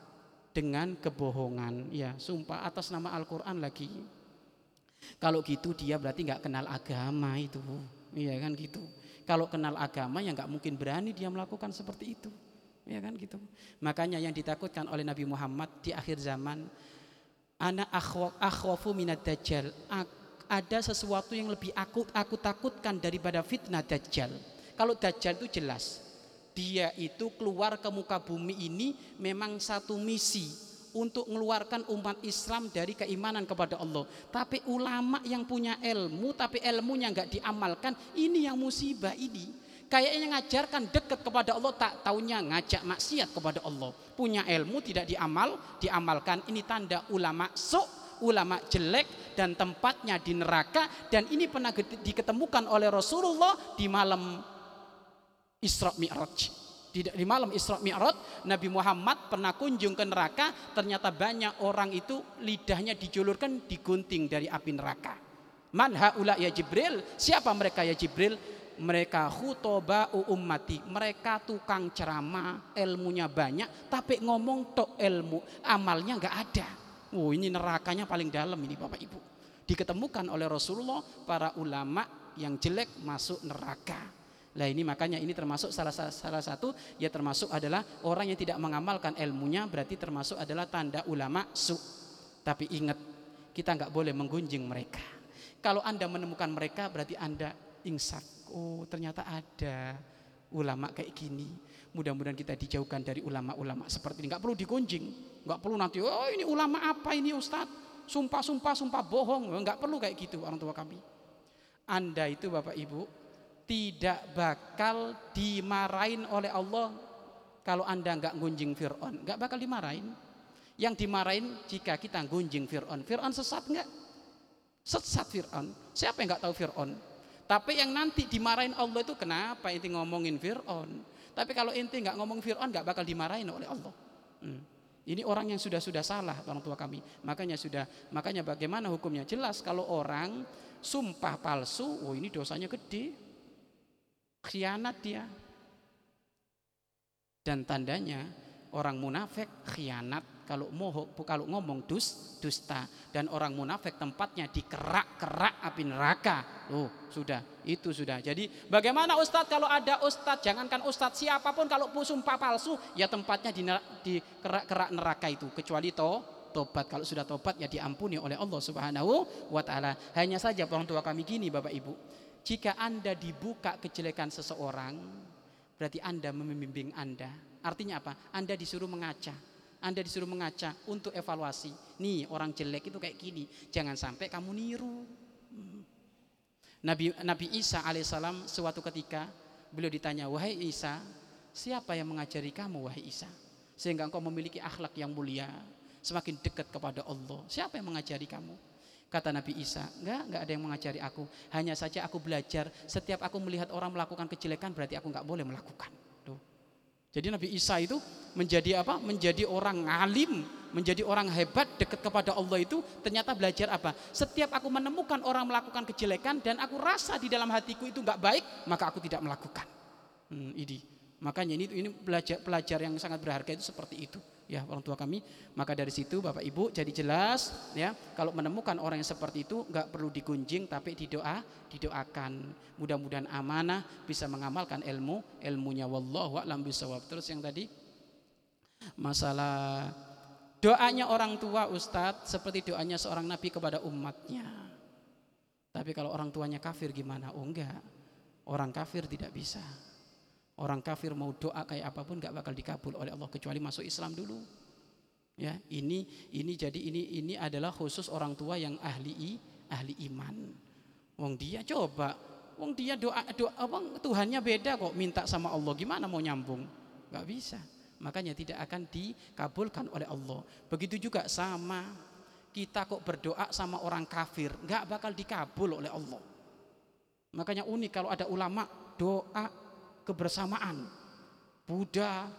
dengan kebohongan. Ya sumpah atas nama Al-Quran lagi. Kalau gitu dia berarti nggak kenal agama itu. Iya kan gitu. Kalau kenal agama ya nggak mungkin berani dia melakukan seperti itu. Ya kan gitu. Makanya yang ditakutkan oleh Nabi Muhammad di akhir zaman anak akhwafu minat dajjal. Ada sesuatu yang lebih aku aku takutkan daripada fitnah dajjal. Kalau dajjal itu jelas Dia itu keluar ke muka bumi ini memang satu misi untuk mengeluarkan umat Islam dari keimanan kepada Allah. Tapi ulama yang punya ilmu tapi ilmunya nggak diamalkan, ini yang musibah ini. Kayaknya ngajarkan dekat kepada Allah tak taunya ngajak maksiat kepada Allah. Punya ilmu tidak diamal, diamalkan. Ini tanda ulama sok, ulama jelek dan tempatnya di neraka dan ini pernah diketemukan oleh Rasulullah di malam Isra Mi'raj. Di, di malam Isra Mi'raj Nabi Muhammad pernah kunjung ke neraka ternyata banyak orang itu lidahnya dijulurkan digunting dari api neraka. Man haula ya Jibril? Siapa mereka ya Jibril? mereka khutoba ummati mereka tukang ceramah ilmunya banyak tapi ngomong tok ilmu amalnya nggak ada oh ini nerakanya paling dalam ini bapak ibu diketemukan oleh Rasulullah para ulama yang jelek masuk neraka lah ini makanya ini termasuk salah salah satu ya termasuk adalah orang yang tidak mengamalkan ilmunya berarti termasuk adalah tanda ulama su. Tapi ingat kita nggak boleh menggunjing mereka. Kalau anda menemukan mereka berarti anda insaf oh ternyata ada ulama kayak gini. Mudah-mudahan kita dijauhkan dari ulama-ulama seperti ini. Nggak perlu digunjing, nggak perlu nanti, oh ini ulama apa ini Ustadz? Sumpah, sumpah, sumpah bohong. Nggak perlu kayak gitu orang tua kami. Anda itu Bapak Ibu tidak bakal dimarahin oleh Allah kalau Anda nggak gunjing Fir'aun. Nggak bakal dimarahin. Yang dimarahin jika kita gunjing Fir'aun. Fir'aun sesat nggak? Sesat Fir'aun. Siapa yang nggak tahu Fir'aun? Tapi yang nanti dimarahin Allah itu kenapa inti ngomongin Fir'aun. Tapi kalau inti nggak ngomong Fir'aun nggak bakal dimarahin oleh Allah. Hmm. Ini orang yang sudah-sudah salah orang tua kami. Makanya sudah, makanya bagaimana hukumnya? Jelas kalau orang sumpah palsu, oh ini dosanya gede. Khianat dia. Dan tandanya orang munafik khianat kalau moho kalau ngomong dus dusta dan orang munafik tempatnya di kerak-kerak api neraka. Oh, sudah, itu sudah. Jadi bagaimana Ustadz kalau ada Ustadz, jangankan Ustadz siapa pun kalau sumpah palsu, ya tempatnya di, di kerak-kerak neraka itu kecuali to tobat. Kalau sudah tobat ya diampuni oleh Allah Subhanahu wa taala. Hanya saja orang tua kami gini Bapak Ibu. Jika Anda dibuka kejelekan seseorang, berarti Anda membimbing Anda. Artinya apa? Anda disuruh mengaca anda disuruh mengaca untuk evaluasi. Nih orang jelek itu kayak gini. Jangan sampai kamu niru. Nabi Nabi Isa alaihissalam suatu ketika beliau ditanya, wahai Isa, siapa yang mengajari kamu wahai Isa? Sehingga engkau memiliki akhlak yang mulia, semakin dekat kepada Allah. Siapa yang mengajari kamu? Kata Nabi Isa, enggak, enggak ada yang mengajari aku. Hanya saja aku belajar, setiap aku melihat orang melakukan kejelekan berarti aku enggak boleh melakukan. Jadi Nabi Isa itu menjadi apa? Menjadi orang alim, menjadi orang hebat dekat kepada Allah itu ternyata belajar apa? Setiap aku menemukan orang melakukan kejelekan dan aku rasa di dalam hatiku itu nggak baik, maka aku tidak melakukan. Hmm, ini Makanya ini ini pelajar pelajar yang sangat berharga itu seperti itu ya orang tua kami. Maka dari situ Bapak Ibu jadi jelas ya kalau menemukan orang yang seperti itu nggak perlu digunjing tapi didoa didoakan. Mudah-mudahan amanah bisa mengamalkan ilmu ilmunya wallahu a'lam bisawab. Terus yang tadi masalah doanya orang tua Ustadz seperti doanya seorang nabi kepada umatnya. Tapi kalau orang tuanya kafir gimana? Oh enggak. Orang kafir tidak bisa. Orang kafir mau doa kayak apa pun gak bakal dikabul oleh Allah kecuali masuk Islam dulu. Ya, ini ini jadi ini ini adalah khusus orang tua yang ahli ahli iman. Wong dia coba, wong dia doa doa apa Tuhannya beda kok minta sama Allah gimana mau nyambung? Gak bisa. Makanya tidak akan dikabulkan oleh Allah. Begitu juga sama kita kok berdoa sama orang kafir, nggak bakal dikabul oleh Allah. Makanya unik kalau ada ulama doa kebersamaan Buddha,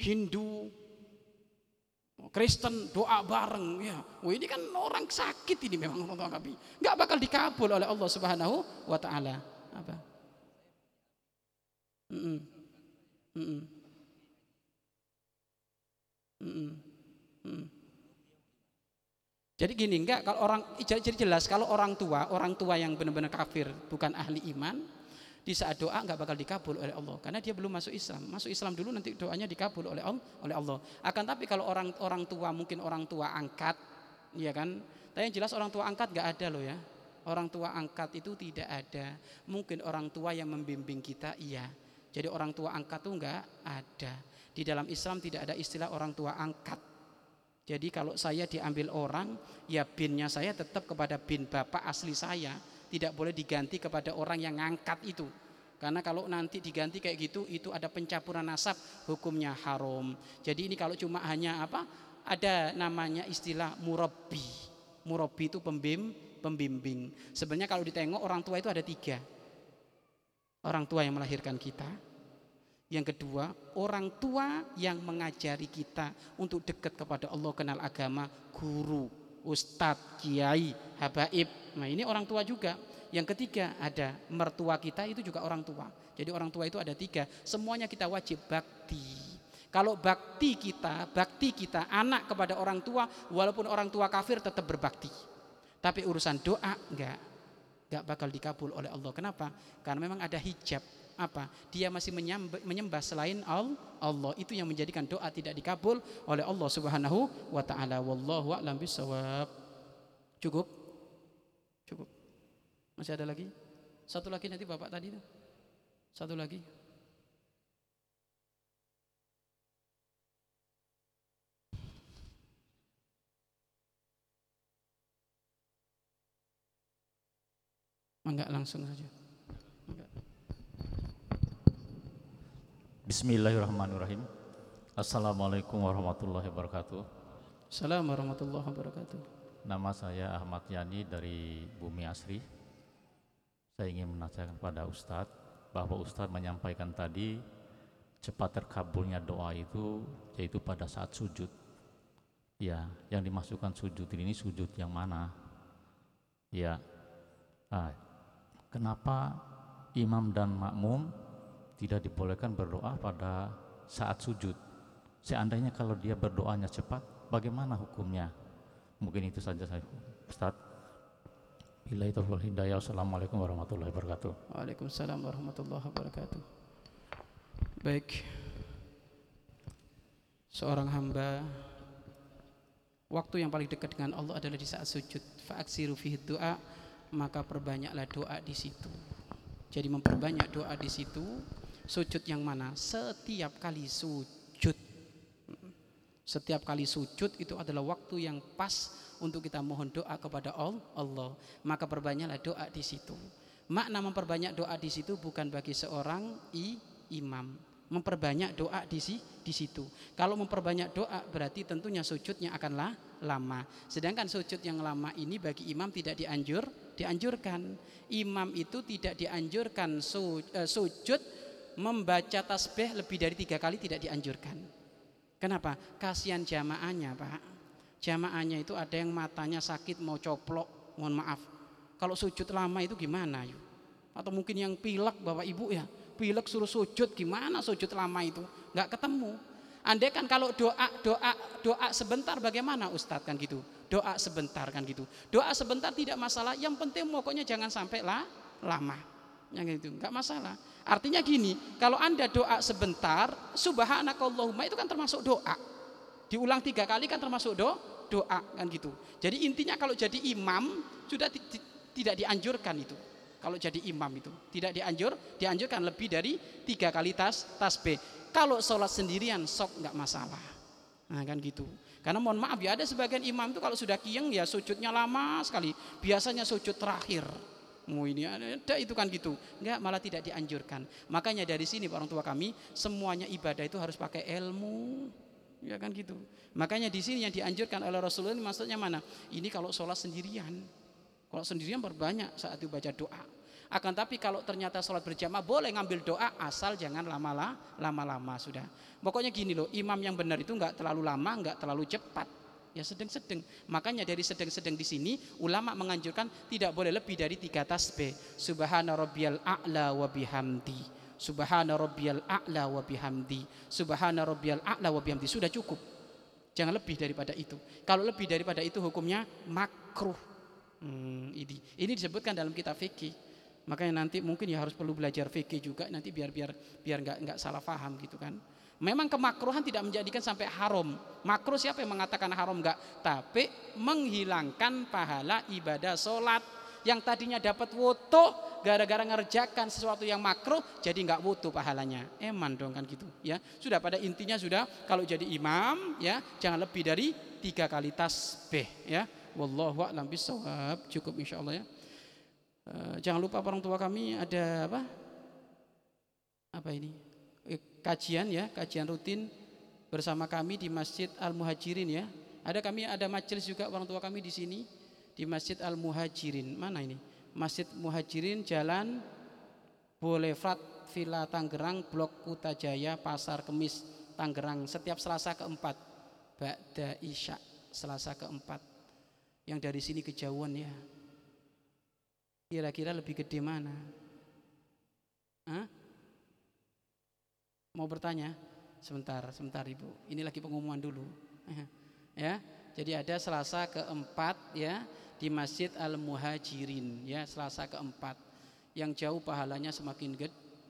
Hindu, Kristen doa bareng ya. Oh ini kan orang sakit ini memang orang kami. Enggak bakal dikabul oleh Allah Subhanahu wa taala. Apa? Mm -mm. Mm -mm. Mm -mm. Mm. Jadi gini enggak kalau orang jadi jelas kalau orang tua, orang tua yang benar-benar kafir bukan ahli iman, di saat doa nggak bakal dikabul oleh Allah karena dia belum masuk Islam. Masuk Islam dulu nanti doanya dikabul oleh. Oleh Allah. Akan tapi kalau orang orang tua mungkin orang tua angkat, ya kan? Tapi yang jelas orang tua angkat nggak ada loh ya. Orang tua angkat itu tidak ada. Mungkin orang tua yang membimbing kita iya. Jadi orang tua angkat tuh enggak ada. Di dalam Islam tidak ada istilah orang tua angkat. Jadi kalau saya diambil orang, ya binnya saya tetap kepada bin bapak asli saya, tidak boleh diganti kepada orang yang ngangkat itu. Karena kalau nanti diganti kayak gitu, itu ada pencampuran nasab, hukumnya haram. Jadi ini kalau cuma hanya apa? Ada namanya istilah murabi. Murabi itu pembim, pembimbing. Sebenarnya kalau ditengok orang tua itu ada tiga. Orang tua yang melahirkan kita, yang kedua, orang tua yang mengajari kita untuk dekat kepada Allah, kenal agama, guru, ustadz, kiai, habaib. Nah ini orang tua juga. Yang ketiga ada mertua kita itu juga orang tua. Jadi orang tua itu ada tiga. Semuanya kita wajib bakti. Kalau bakti kita, bakti kita anak kepada orang tua, walaupun orang tua kafir tetap berbakti. Tapi urusan doa enggak, enggak bakal dikabul oleh Allah. Kenapa? Karena memang ada hijab apa? Dia masih menyembah, selain Allah. Itu yang menjadikan doa tidak dikabul oleh Allah Subhanahu wa taala. Wallahu a'lam bisawab. Cukup? Cukup. Masih ada lagi? Satu lagi nanti Bapak tadi. Satu lagi. Enggak langsung saja. Bismillahirrahmanirrahim. Assalamualaikum warahmatullahi wabarakatuh. Assalamualaikum warahmatullahi wabarakatuh. Nama saya Ahmad Yani dari Bumi Asri. Saya ingin menasihatkan kepada Ustadz bahwa Ustadz menyampaikan tadi cepat terkabulnya doa itu yaitu pada saat sujud. Ya, yang dimasukkan sujud ini sujud yang mana? Ya, ah, kenapa imam dan makmum tidak dibolehkan berdoa pada saat sujud. Seandainya kalau dia berdoanya cepat, bagaimana hukumnya? Mungkin itu saja saya, Ustaz. Bila itu hidayah. Assalamualaikum warahmatullahi wabarakatuh. Waalaikumsalam warahmatullahi wabarakatuh. Baik. Seorang hamba waktu yang paling dekat dengan Allah adalah di saat sujud. Fa'aksiru fihi doa, maka perbanyaklah doa di situ. Jadi memperbanyak doa di situ Sujud yang mana? Setiap kali sujud. Setiap kali sujud itu adalah waktu yang pas untuk kita mohon doa kepada Allah. Maka perbanyaklah doa di situ. Makna memperbanyak doa di situ bukan bagi seorang i, imam. Memperbanyak doa di, si, di situ. Kalau memperbanyak doa berarti tentunya sujudnya akanlah lama. Sedangkan sujud yang lama ini bagi imam tidak dianjur, dianjurkan. Imam itu tidak dianjurkan su, uh, sujud membaca tasbih lebih dari tiga kali tidak dianjurkan. Kenapa? Kasihan jamaahnya pak. Jamaahnya itu ada yang matanya sakit mau coplok, mohon maaf. Kalau sujud lama itu gimana yuk? Atau mungkin yang pilek bapak ibu ya, pilek suruh sujud gimana sujud lama itu? Nggak ketemu. Andai kan kalau doa doa doa sebentar bagaimana Ustadz kan gitu. Doa sebentar kan gitu. Doa sebentar tidak masalah. Yang penting pokoknya jangan sampai lah lama. Yang itu nggak masalah. Artinya gini, kalau Anda doa sebentar, subhanakallahumma itu kan termasuk doa. Diulang tiga kali kan termasuk do, doa kan gitu. Jadi intinya kalau jadi imam sudah tidak dianjurkan itu. Kalau jadi imam itu tidak dianjur, dianjurkan lebih dari tiga kali tas tasbih. Kalau sholat sendirian sok nggak masalah. Nah kan gitu. Karena mohon maaf ya ada sebagian imam itu kalau sudah kieng ya sujudnya lama sekali. Biasanya sujud terakhir. Mau ini ada itu kan gitu. Enggak, malah tidak dianjurkan. Makanya dari sini orang tua kami semuanya ibadah itu harus pakai ilmu. Ya kan gitu. Makanya di sini yang dianjurkan oleh Rasulullah ini maksudnya mana? Ini kalau sholat sendirian. Kalau sendirian berbanyak saat itu baca doa. Akan tapi kalau ternyata sholat berjamaah boleh ngambil doa asal jangan lama-lama lama-lama sudah. Pokoknya gini loh, imam yang benar itu nggak terlalu lama, nggak terlalu cepat ya sedang-sedang. Makanya dari sedang-sedang di sini ulama menganjurkan tidak boleh lebih dari tiga tasbih. Subhana rabbiyal a'la wa bihamdi. Subhana rabbiyal a'la wa bihamdi. Subhana rabbiyal a'la wa bihamdi. Sudah cukup. Jangan lebih daripada itu. Kalau lebih daripada itu hukumnya makruh. Hmm, ini ini disebutkan dalam kitab fikih. Makanya nanti mungkin ya harus perlu belajar fikih juga nanti biar biar biar nggak nggak salah paham gitu kan. Memang kemakruhan tidak menjadikan sampai haram. Makruh siapa yang mengatakan haram enggak? Tapi menghilangkan pahala ibadah sholat. Yang tadinya dapat woto gara-gara ngerjakan sesuatu yang makruh jadi nggak woto pahalanya. Eman dong kan gitu ya. Sudah pada intinya sudah kalau jadi imam ya jangan lebih dari tiga kali tasbih ya. Wallahu a'lam bisawab. Cukup insyaallah ya. Uh, jangan lupa orang tua kami ada apa? Apa ini? Kajian ya, kajian rutin bersama kami di Masjid Al Muhajirin ya. Ada kami ada majelis juga orang tua kami di sini di Masjid Al Muhajirin. Mana ini? Masjid Muhajirin Jalan Boulevard Villa Tangerang Blok Kutajaya Pasar Kemis Tangerang setiap Selasa keempat Ba'da Isya Selasa keempat yang dari sini kejauhan ya kira-kira lebih gede mana Hah? Mau bertanya? Sebentar sebentar ibu. Ini lagi pengumuman dulu. [laughs] Ya jadi ada Selasa keempat ya di Masjid Al Muhajirin ya Selasa keempat. Yang jauh pahalanya semakin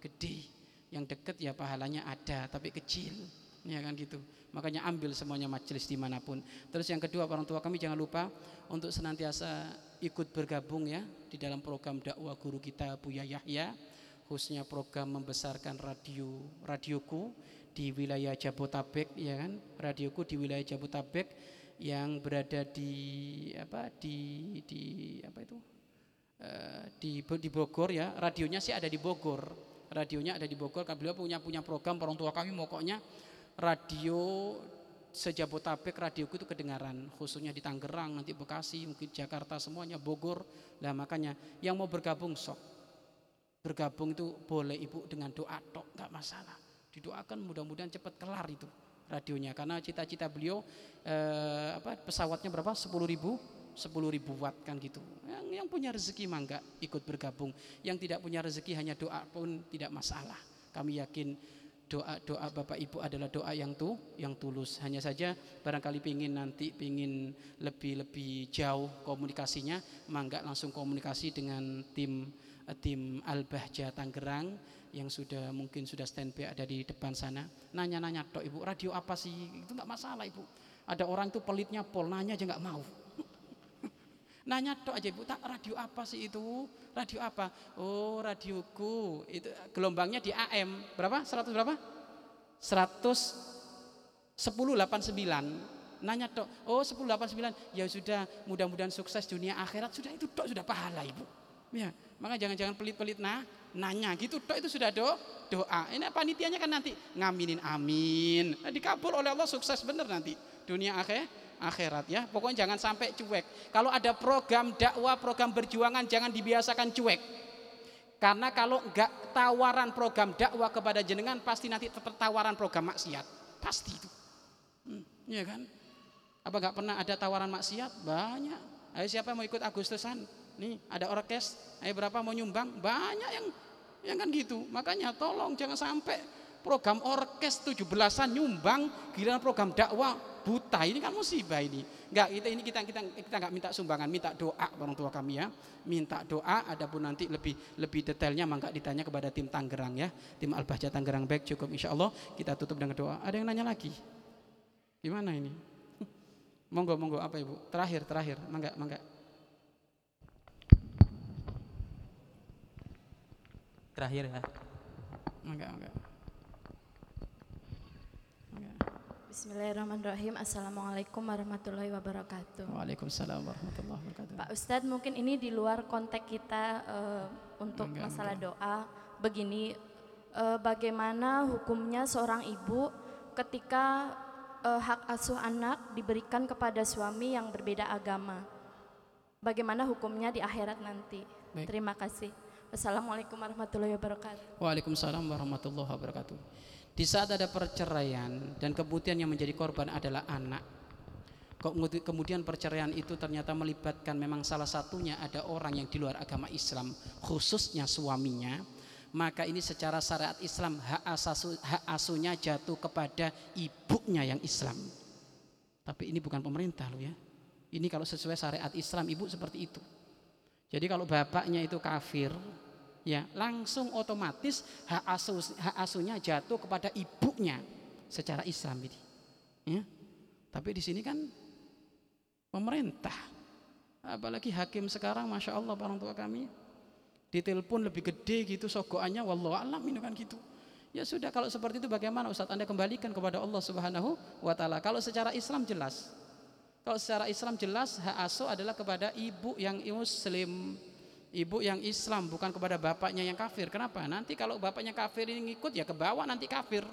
gede. Yang dekat ya pahalanya ada tapi kecil. Ya kan gitu. Makanya ambil semuanya majelis di mana pun. Terus yang kedua orang tua kami jangan lupa untuk senantiasa ikut bergabung ya di dalam program dakwah guru kita Buya Yahya khususnya program membesarkan radio radioku di wilayah Jabotabek ya kan? Radioku di wilayah Jabotabek yang berada di apa di di apa itu? Uh, di di Bogor ya. Radionya sih ada di Bogor. Radionya ada di Bogor. Beliau punya punya program orang tua kami pokoknya radio sejabotabek radioku itu kedengaran. Khususnya di Tangerang nanti Bekasi mungkin Jakarta semuanya Bogor. Lah makanya yang mau bergabung sok bergabung itu boleh ibu dengan doa tok nggak masalah. Didoakan mudah-mudahan cepat kelar itu radionya. Karena cita-cita beliau eh, apa pesawatnya berapa? 10 ribu? 10 ribu watt kan gitu. Yang, yang punya rezeki mangga ikut bergabung. Yang tidak punya rezeki hanya doa pun tidak masalah. Kami yakin doa doa bapak ibu adalah doa yang tuh yang tulus. Hanya saja barangkali pingin nanti pingin lebih lebih jauh komunikasinya mangga langsung komunikasi dengan tim tim Al Bahja Tangerang yang sudah mungkin sudah standby ada di depan sana. Nanya-nanya tok ibu radio apa sih? Itu nggak masalah ibu. Ada orang itu pelitnya pol nanya aja nggak mau. [laughs] Nanya tok aja ibu tak radio apa sih itu? Radio apa? Oh radioku. Itu gelombangnya di AM berapa? 100 berapa? 100 1089 nanya tok oh 1089 ya sudah mudah-mudahan sukses dunia akhirat. Sudah itu tok sudah pahala ibu. Ya maka jangan-jangan pelit-pelit nah nanya gitu tok itu sudah do doa. Ini panitianya kan nanti ngaminin amin. Nah, dikabul oleh Allah sukses bener nanti. Dunia akhir akhirat ya. Pokoknya jangan sampai cuek. Kalau ada program dakwah program berjuangan jangan dibiasakan cuek. Karena kalau enggak tawaran program dakwah kepada jenengan pasti nanti tawaran program maksiat. Pasti itu. Hmm, ya kan? Apa enggak pernah ada tawaran maksiat? Banyak. Ayo siapa yang mau ikut Agustusan nih ada orkes ayo berapa mau nyumbang banyak yang Ya kan gitu. Makanya tolong jangan sampai program orkes 17-an nyumbang giliran program dakwah buta. Ini kan musibah ini. Enggak, kita ini kita kita kita enggak minta sumbangan, minta doa orang tua kami ya. Minta doa adapun nanti lebih lebih detailnya mangga ditanya kepada tim Tangerang ya. Tim Al-Bahja Tangerang baik cukup insya Allah kita tutup dengan doa. Ada yang nanya lagi? Gimana ini? Monggo monggo apa Ibu? Terakhir terakhir. Mangga mangga. Terakhir ya? Enggak enggak. Bismillahirrahmanirrahim. Assalamualaikum warahmatullahi wabarakatuh. Waalaikumsalam warahmatullahi wabarakatuh. Pak Ustadz mungkin ini di luar konteks kita uh, Untuk enggak, masalah enggak. doa. Begini uh, Bagaimana hukumnya seorang ibu Ketika uh, hak asuh anak diberikan kepada suami yang berbeda agama? Bagaimana hukumnya di akhirat nanti? Baik. Terima kasih Assalamualaikum warahmatullahi wabarakatuh. Waalaikumsalam warahmatullahi wabarakatuh. Di saat ada perceraian dan kemudian yang menjadi korban adalah anak. Kemudian perceraian itu ternyata melibatkan memang salah satunya ada orang yang di luar agama Islam, khususnya suaminya. Maka ini secara syariat Islam hak, asasu, hak asuhnya jatuh kepada ibunya yang Islam. Tapi ini bukan pemerintah loh ya. Ini kalau sesuai syariat Islam ibu seperti itu. Jadi kalau bapaknya itu kafir, ya langsung otomatis hak asuh hak asuhnya jatuh kepada ibunya secara Islam ini. Ya. Tapi di sini kan pemerintah apalagi hakim sekarang masya Allah orang tua kami ditelepon lebih gede gitu sogoannya wallahu alam ini kan gitu. Ya sudah kalau seperti itu bagaimana Ustadz? Anda kembalikan kepada Allah Subhanahu wa taala. Kalau secara Islam jelas kalau secara Islam jelas hak asuh adalah kepada ibu yang muslim ibu yang Islam bukan kepada bapaknya yang kafir kenapa nanti kalau bapaknya kafir ini ngikut ya ke bawah nanti kafir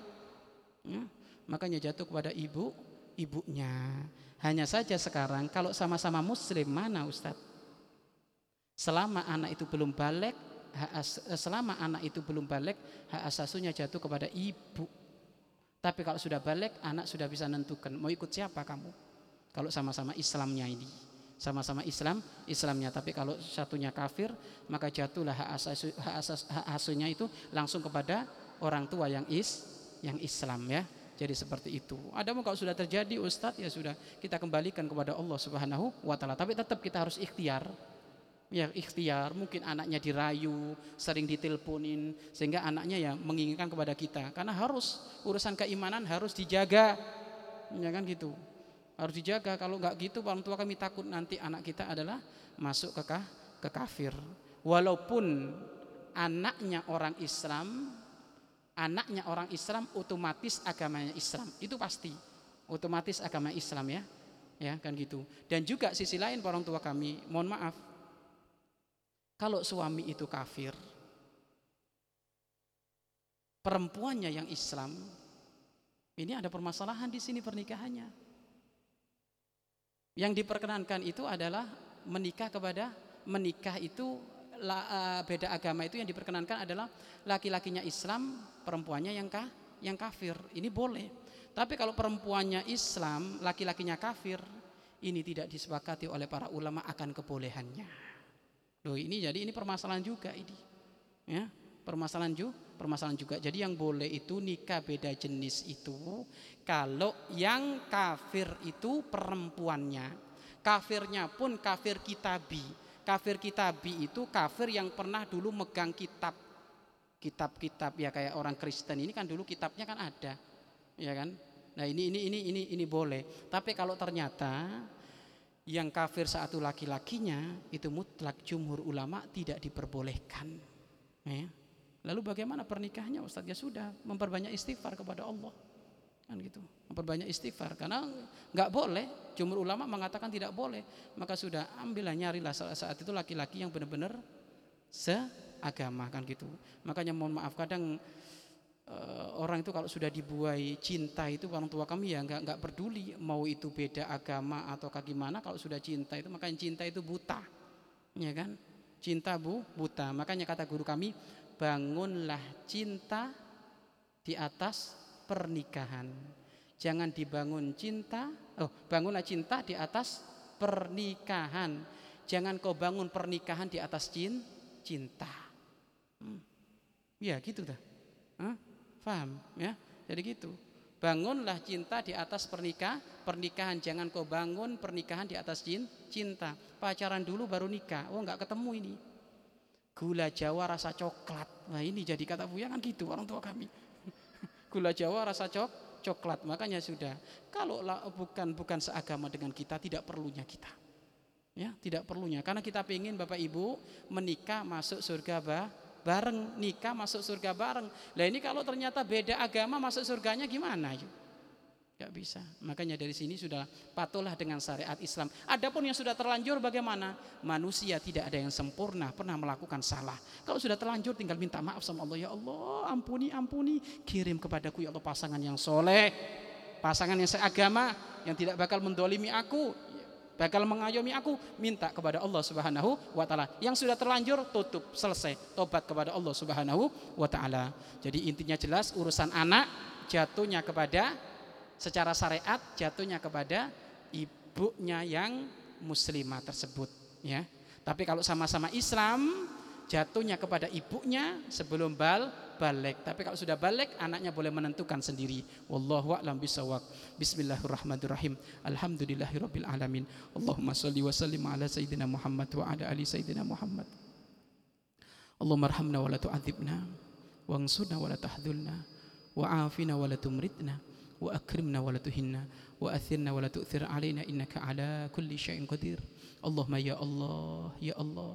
ya, makanya jatuh kepada ibu ibunya hanya saja sekarang kalau sama-sama muslim mana Ustadz? Selama anak itu belum balik, eh, selama anak itu belum balik, hak asasunya jatuh kepada ibu. Tapi kalau sudah balik, anak sudah bisa menentukan mau ikut siapa kamu. Kalau sama-sama Islamnya ini, sama-sama Islam, Islamnya. Tapi kalau satunya kafir, maka jatuhlah hak, asasu, hak, asas, hak asunya itu langsung kepada orang tua yang is, yang Islam ya. Jadi seperti itu. Ada kalau sudah terjadi Ustadz ya sudah kita kembalikan kepada Allah Subhanahu wa taala. Tapi tetap kita harus ikhtiar. Ya ikhtiar, mungkin anaknya dirayu, sering diteleponin sehingga anaknya ya menginginkan kepada kita. Karena harus urusan keimanan harus dijaga. Ya kan gitu. Harus dijaga. Kalau nggak gitu orang tua kami takut nanti anak kita adalah masuk ke ke kafir. Walaupun anaknya orang Islam anaknya orang Islam otomatis agamanya Islam. Itu pasti. Otomatis agama Islam ya. Ya kan gitu. Dan juga sisi lain orang tua kami mohon maaf. Kalau suami itu kafir perempuannya yang Islam ini ada permasalahan di sini pernikahannya yang diperkenankan itu adalah menikah kepada menikah itu uh, beda agama itu yang diperkenankan adalah laki-lakinya Islam, perempuannya yang kah, yang kafir. Ini boleh. Tapi kalau perempuannya Islam, laki-lakinya kafir, ini tidak disepakati oleh para ulama akan kebolehannya. Loh, ini jadi ini permasalahan juga ini. Ya, permasalahan juga, permasalahan juga. Jadi yang boleh itu nikah beda jenis itu kalau yang kafir itu perempuannya. Kafirnya pun kafir kitabi Kafir kitabi itu kafir yang pernah dulu megang kitab. Kitab-kitab ya kayak orang Kristen ini kan dulu kitabnya kan ada. Ya kan? Nah, ini ini ini ini ini boleh. Tapi kalau ternyata yang kafir satu laki-lakinya itu mutlak jumhur ulama tidak diperbolehkan. Ya. Lalu bagaimana pernikahannya? Ustaz? Ya sudah, memperbanyak istighfar kepada Allah. Kan gitu. Memperbanyak istighfar. Karena nggak boleh jumhur ulama mengatakan tidak boleh. Maka sudah ambillah nyarilah saat, saat itu laki-laki yang benar-benar seagama. Kan gitu. Makanya mohon maaf kadang uh, orang itu kalau sudah dibuai cinta itu orang tua kami ya nggak nggak peduli mau itu beda agama atau gimana. Kalau sudah cinta itu makanya cinta itu buta. Ya kan? Cinta bu buta. Makanya kata guru kami bangunlah cinta di atas pernikahan. Jangan dibangun cinta, oh bangunlah cinta di atas pernikahan. Jangan kau bangun pernikahan di atas cin, cinta. Hmm. Ya gitu dah. Huh? Paham ya? Jadi gitu. Bangunlah cinta di atas pernikah, pernikahan. Jangan kau bangun pernikahan di atas cin, cinta. Pacaran dulu baru nikah. Oh nggak ketemu ini. Gula Jawa rasa coklat. Nah ini jadi kata Buya kan gitu orang tua kami. [laughs] Gula Jawa rasa cok coklat makanya sudah. Kalau bukan bukan seagama dengan kita tidak perlunya kita. Ya tidak perlunya. Karena kita ingin Bapak Ibu menikah masuk surga bah, bareng. Nikah masuk surga bareng. Lah ini kalau ternyata beda agama masuk surganya gimana yuk Gak bisa. Makanya dari sini sudah patuhlah dengan syariat Islam. Adapun yang sudah terlanjur bagaimana? Manusia tidak ada yang sempurna, pernah melakukan salah. Kalau sudah terlanjur tinggal minta maaf sama Allah. Ya Allah, ampuni, ampuni. Kirim kepadaku ya Allah pasangan yang soleh. Pasangan yang seagama, yang tidak bakal mendolimi aku. Bakal mengayomi aku. Minta kepada Allah subhanahu wa ta'ala. Yang sudah terlanjur, tutup, selesai. Tobat kepada Allah subhanahu wa ta'ala. Jadi intinya jelas urusan anak jatuhnya kepada secara syariat jatuhnya kepada ibunya yang muslimah tersebut ya. Tapi kalau sama-sama Islam jatuhnya kepada ibunya sebelum bal balik. Tapi kalau sudah balik anaknya boleh menentukan sendiri. Wallahu a'lam bisawab. Bismillahirrahmanirrahim. Alhamdulillahirabbil alamin. Allahumma shalli wa sallim ala sayyidina Muhammad wa ala ali sayyidina Muhammad. Allahumma arhamna wa la tu'adzibna wa ansurna wa la tahdhulna wa afina wa la tumritna وأكرمنا ولا تهنا وأثرنا ولا تؤثر علينا إنك على كل شيء قدير اللهم يا الله يا الله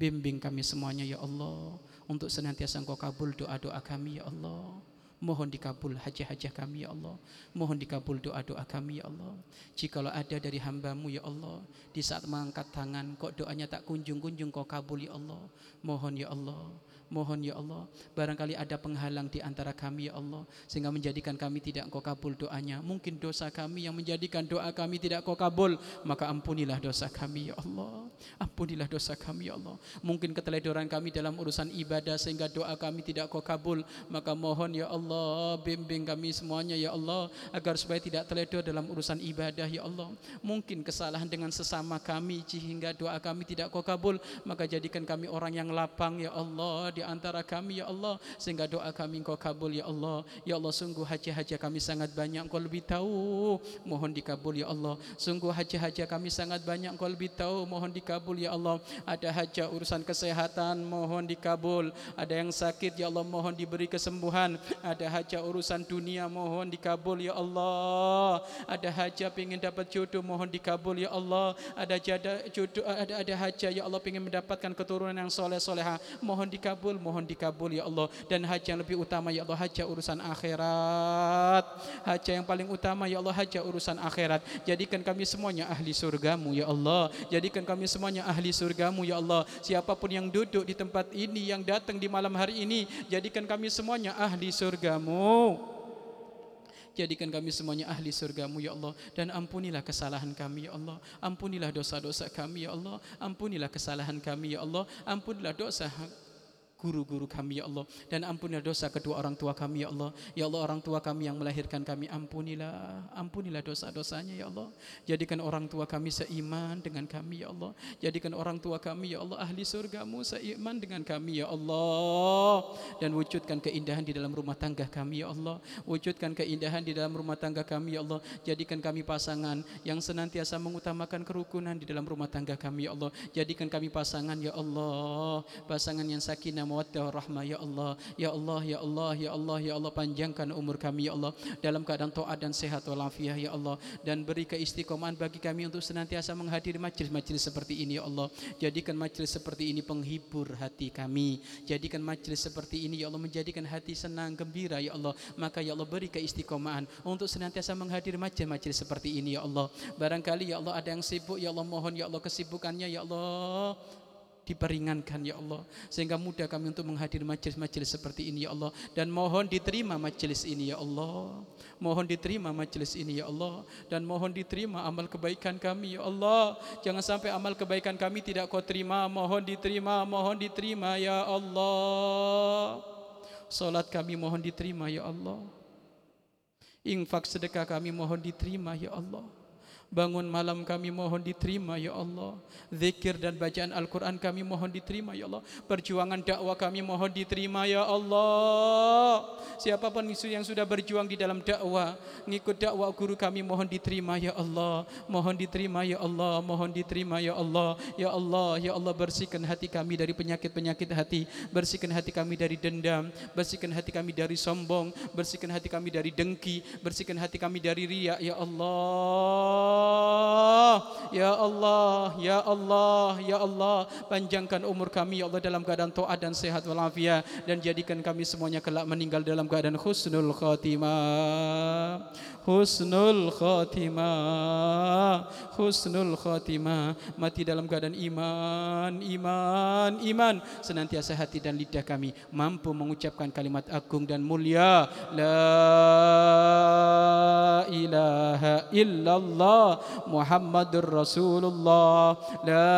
bimbing kami semuanya ya Allah untuk senantiasa Engkau kabul doa-doa kami ya Allah Mohon dikabul hajah-hajah kami ya Allah Mohon dikabul doa-doa kami ya Allah Jikalau ada dari hambamu ya Allah Di saat mengangkat tangan Kok doanya tak kunjung-kunjung kau kabul ya Allah Mohon ya Allah Mohon ya Allah, barangkali ada penghalang di antara kami ya Allah sehingga menjadikan kami tidak Engkau kabul doanya. Mungkin dosa kami yang menjadikan doa kami tidak Engkau kabul, maka ampunilah dosa kami ya Allah. Ampunilah dosa kami ya Allah. Mungkin keteledoran kami dalam urusan ibadah sehingga doa kami tidak Engkau kabul, maka mohon ya Allah bimbing kami semuanya ya Allah agar supaya tidak teledor dalam urusan ibadah ya Allah. Mungkin kesalahan dengan sesama kami sehingga doa kami tidak Engkau kabul, maka jadikan kami orang yang lapang ya Allah di antara kami ya Allah. Sehingga doa kami engkau kabul ya Allah. Ya Allah sungguh haja-haja kami sangat banyak engkau lebih tahu. Mohon dikabul ya Allah. Sungguh haja-haja kami sangat banyak engkau lebih tahu. Mohon dikabul ya Allah. Ada hajat urusan kesehatan mohon dikabul. Ada yang sakit ya Allah mohon diberi kesembuhan. Ada hajat urusan dunia mohon dikabul ya Allah. Ada hajat ingin dapat jodoh mohon dikabul ya Allah. Ada jada jodoh ada ada hajat ya Allah ingin mendapatkan keturunan yang soleh soleha mohon dikabul dikabul, mohon dikabul ya Allah. Dan haji yang lebih utama ya Allah, haji urusan akhirat. Haji yang paling utama ya Allah, haji urusan akhirat. Jadikan kami semuanya ahli surgamu ya Allah. Jadikan kami semuanya ahli surgamu ya Allah. Siapa pun yang duduk di tempat ini, yang datang di malam hari ini, jadikan kami semuanya ahli surgamu. Jadikan kami semuanya ahli surgamu ya Allah Dan ampunilah kesalahan kami ya Allah Ampunilah dosa-dosa kami ya Allah Ampunilah kesalahan kami ya Allah Ampunilah dosa guru-guru kami ya Allah. Dan ampunilah dosa kedua orang tua kami ya Allah. Ya Allah orang tua kami yang melahirkan kami ampunilah ampunilah dosa-dosanya ya Allah. Jadikan orang tua kami seiman dengan kami ya Allah. Jadikan orang tua kami ya Allah ahli surgamu seiman dengan kami ya Allah. Dan wujudkan keindahan di dalam rumah tangga kami ya Allah. Wujudkan keindahan di dalam rumah tangga kami ya Allah. Jadikan kami pasangan yang senantiasa mengutamakan kerukunan di dalam rumah tangga kami ya Allah. Jadikan kami pasangan ya Allah. Pasangan yang sakinah mawaddah rahmah ya Allah ya Allah ya Allah ya Allah ya Allah panjangkan umur kami ya Allah dalam keadaan taat dan sehat walafiat ya Allah dan beri keistiqomahan bagi kami untuk senantiasa menghadiri majlis-majlis seperti ini ya Allah jadikan majlis seperti ini penghibur hati kami jadikan majlis seperti ini ya Allah menjadikan hati senang gembira ya Allah maka ya Allah beri keistiqomahan untuk senantiasa menghadiri majlis-majlis seperti ini ya Allah barangkali ya Allah ada yang sibuk ya Allah mohon ya Allah kesibukannya ya Allah diperingankan ya Allah. Sehingga mudah kami untuk menghadiri majelis-majelis seperti ini ya Allah. Dan mohon diterima majelis ini ya Allah. Mohon diterima majelis ini ya Allah. Dan mohon diterima amal kebaikan kami ya Allah. Jangan sampai amal kebaikan kami tidak kau terima. Mohon diterima mohon diterima ya Allah. Salat kami mohon diterima ya Allah. Infak sedekah kami mohon diterima ya Allah Bangun malam kami mohon diterima ya Allah. Zikir dan bacaan Al-Quran kami mohon diterima ya Allah. Perjuangan dakwah kami mohon diterima ya Allah. Siapa pun yang sudah berjuang di dalam dakwah, ngikut dakwah guru kami mohon diterima ya Allah. Mohon diterima ya Allah. Mohon diterima ya Allah. Ya Allah, ya Allah bersihkan hati kami dari penyakit-penyakit hati. Bersihkan hati kami dari dendam. Bersihkan hati kami dari sombong. Bersihkan hati kami dari dengki. Bersihkan hati kami dari riak ya Allah. Ya Allah, Ya Allah, Ya Allah, panjangkan umur kami ya Allah dalam keadaan taat dan sehat walafiat. Dan jadikan kami semuanya kelak meninggal dalam keadaan husnul khatimah. Husnul khatimah, husnul khatimah, mati dalam keadaan iman, iman, iman. Senantiasa hati dan lidah kami mampu mengucapkan kalimat agung dan mulia. La ilaha illallah Muhammadur Rasulullah La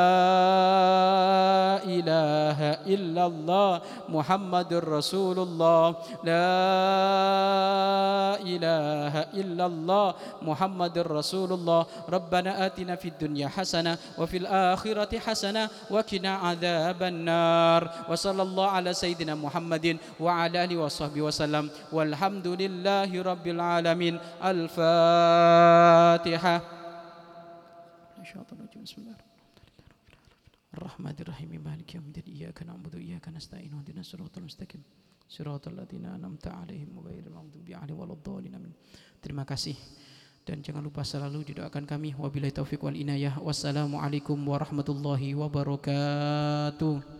ilaha illallah Muhammadur Rasulullah La ilaha illallah على الله محمد رسول الله. ربنا آتنا في الدنيا حسنة وفي الآخرة حسنة وكنا عذاب النار. وصلى الله على سيدنا محمد وعلى آله وصحبه وسلم. والحمد لله رب العالمين. الفاتحة. بسم الله الرحمن الرحيم. مالك يوم الدين. إياك نعبد وإياك نستعين. واهدنا الصراط المستقيم. صراط الذين أنعمت عليهم غير المغضوب عليهم ولا الضالين. منهم Terima kasih. Dan jangan lupa selalu didoakan kami. Wabillahi taufiq wal inayah. Wassalamualaikum warahmatullahi wabarakatuh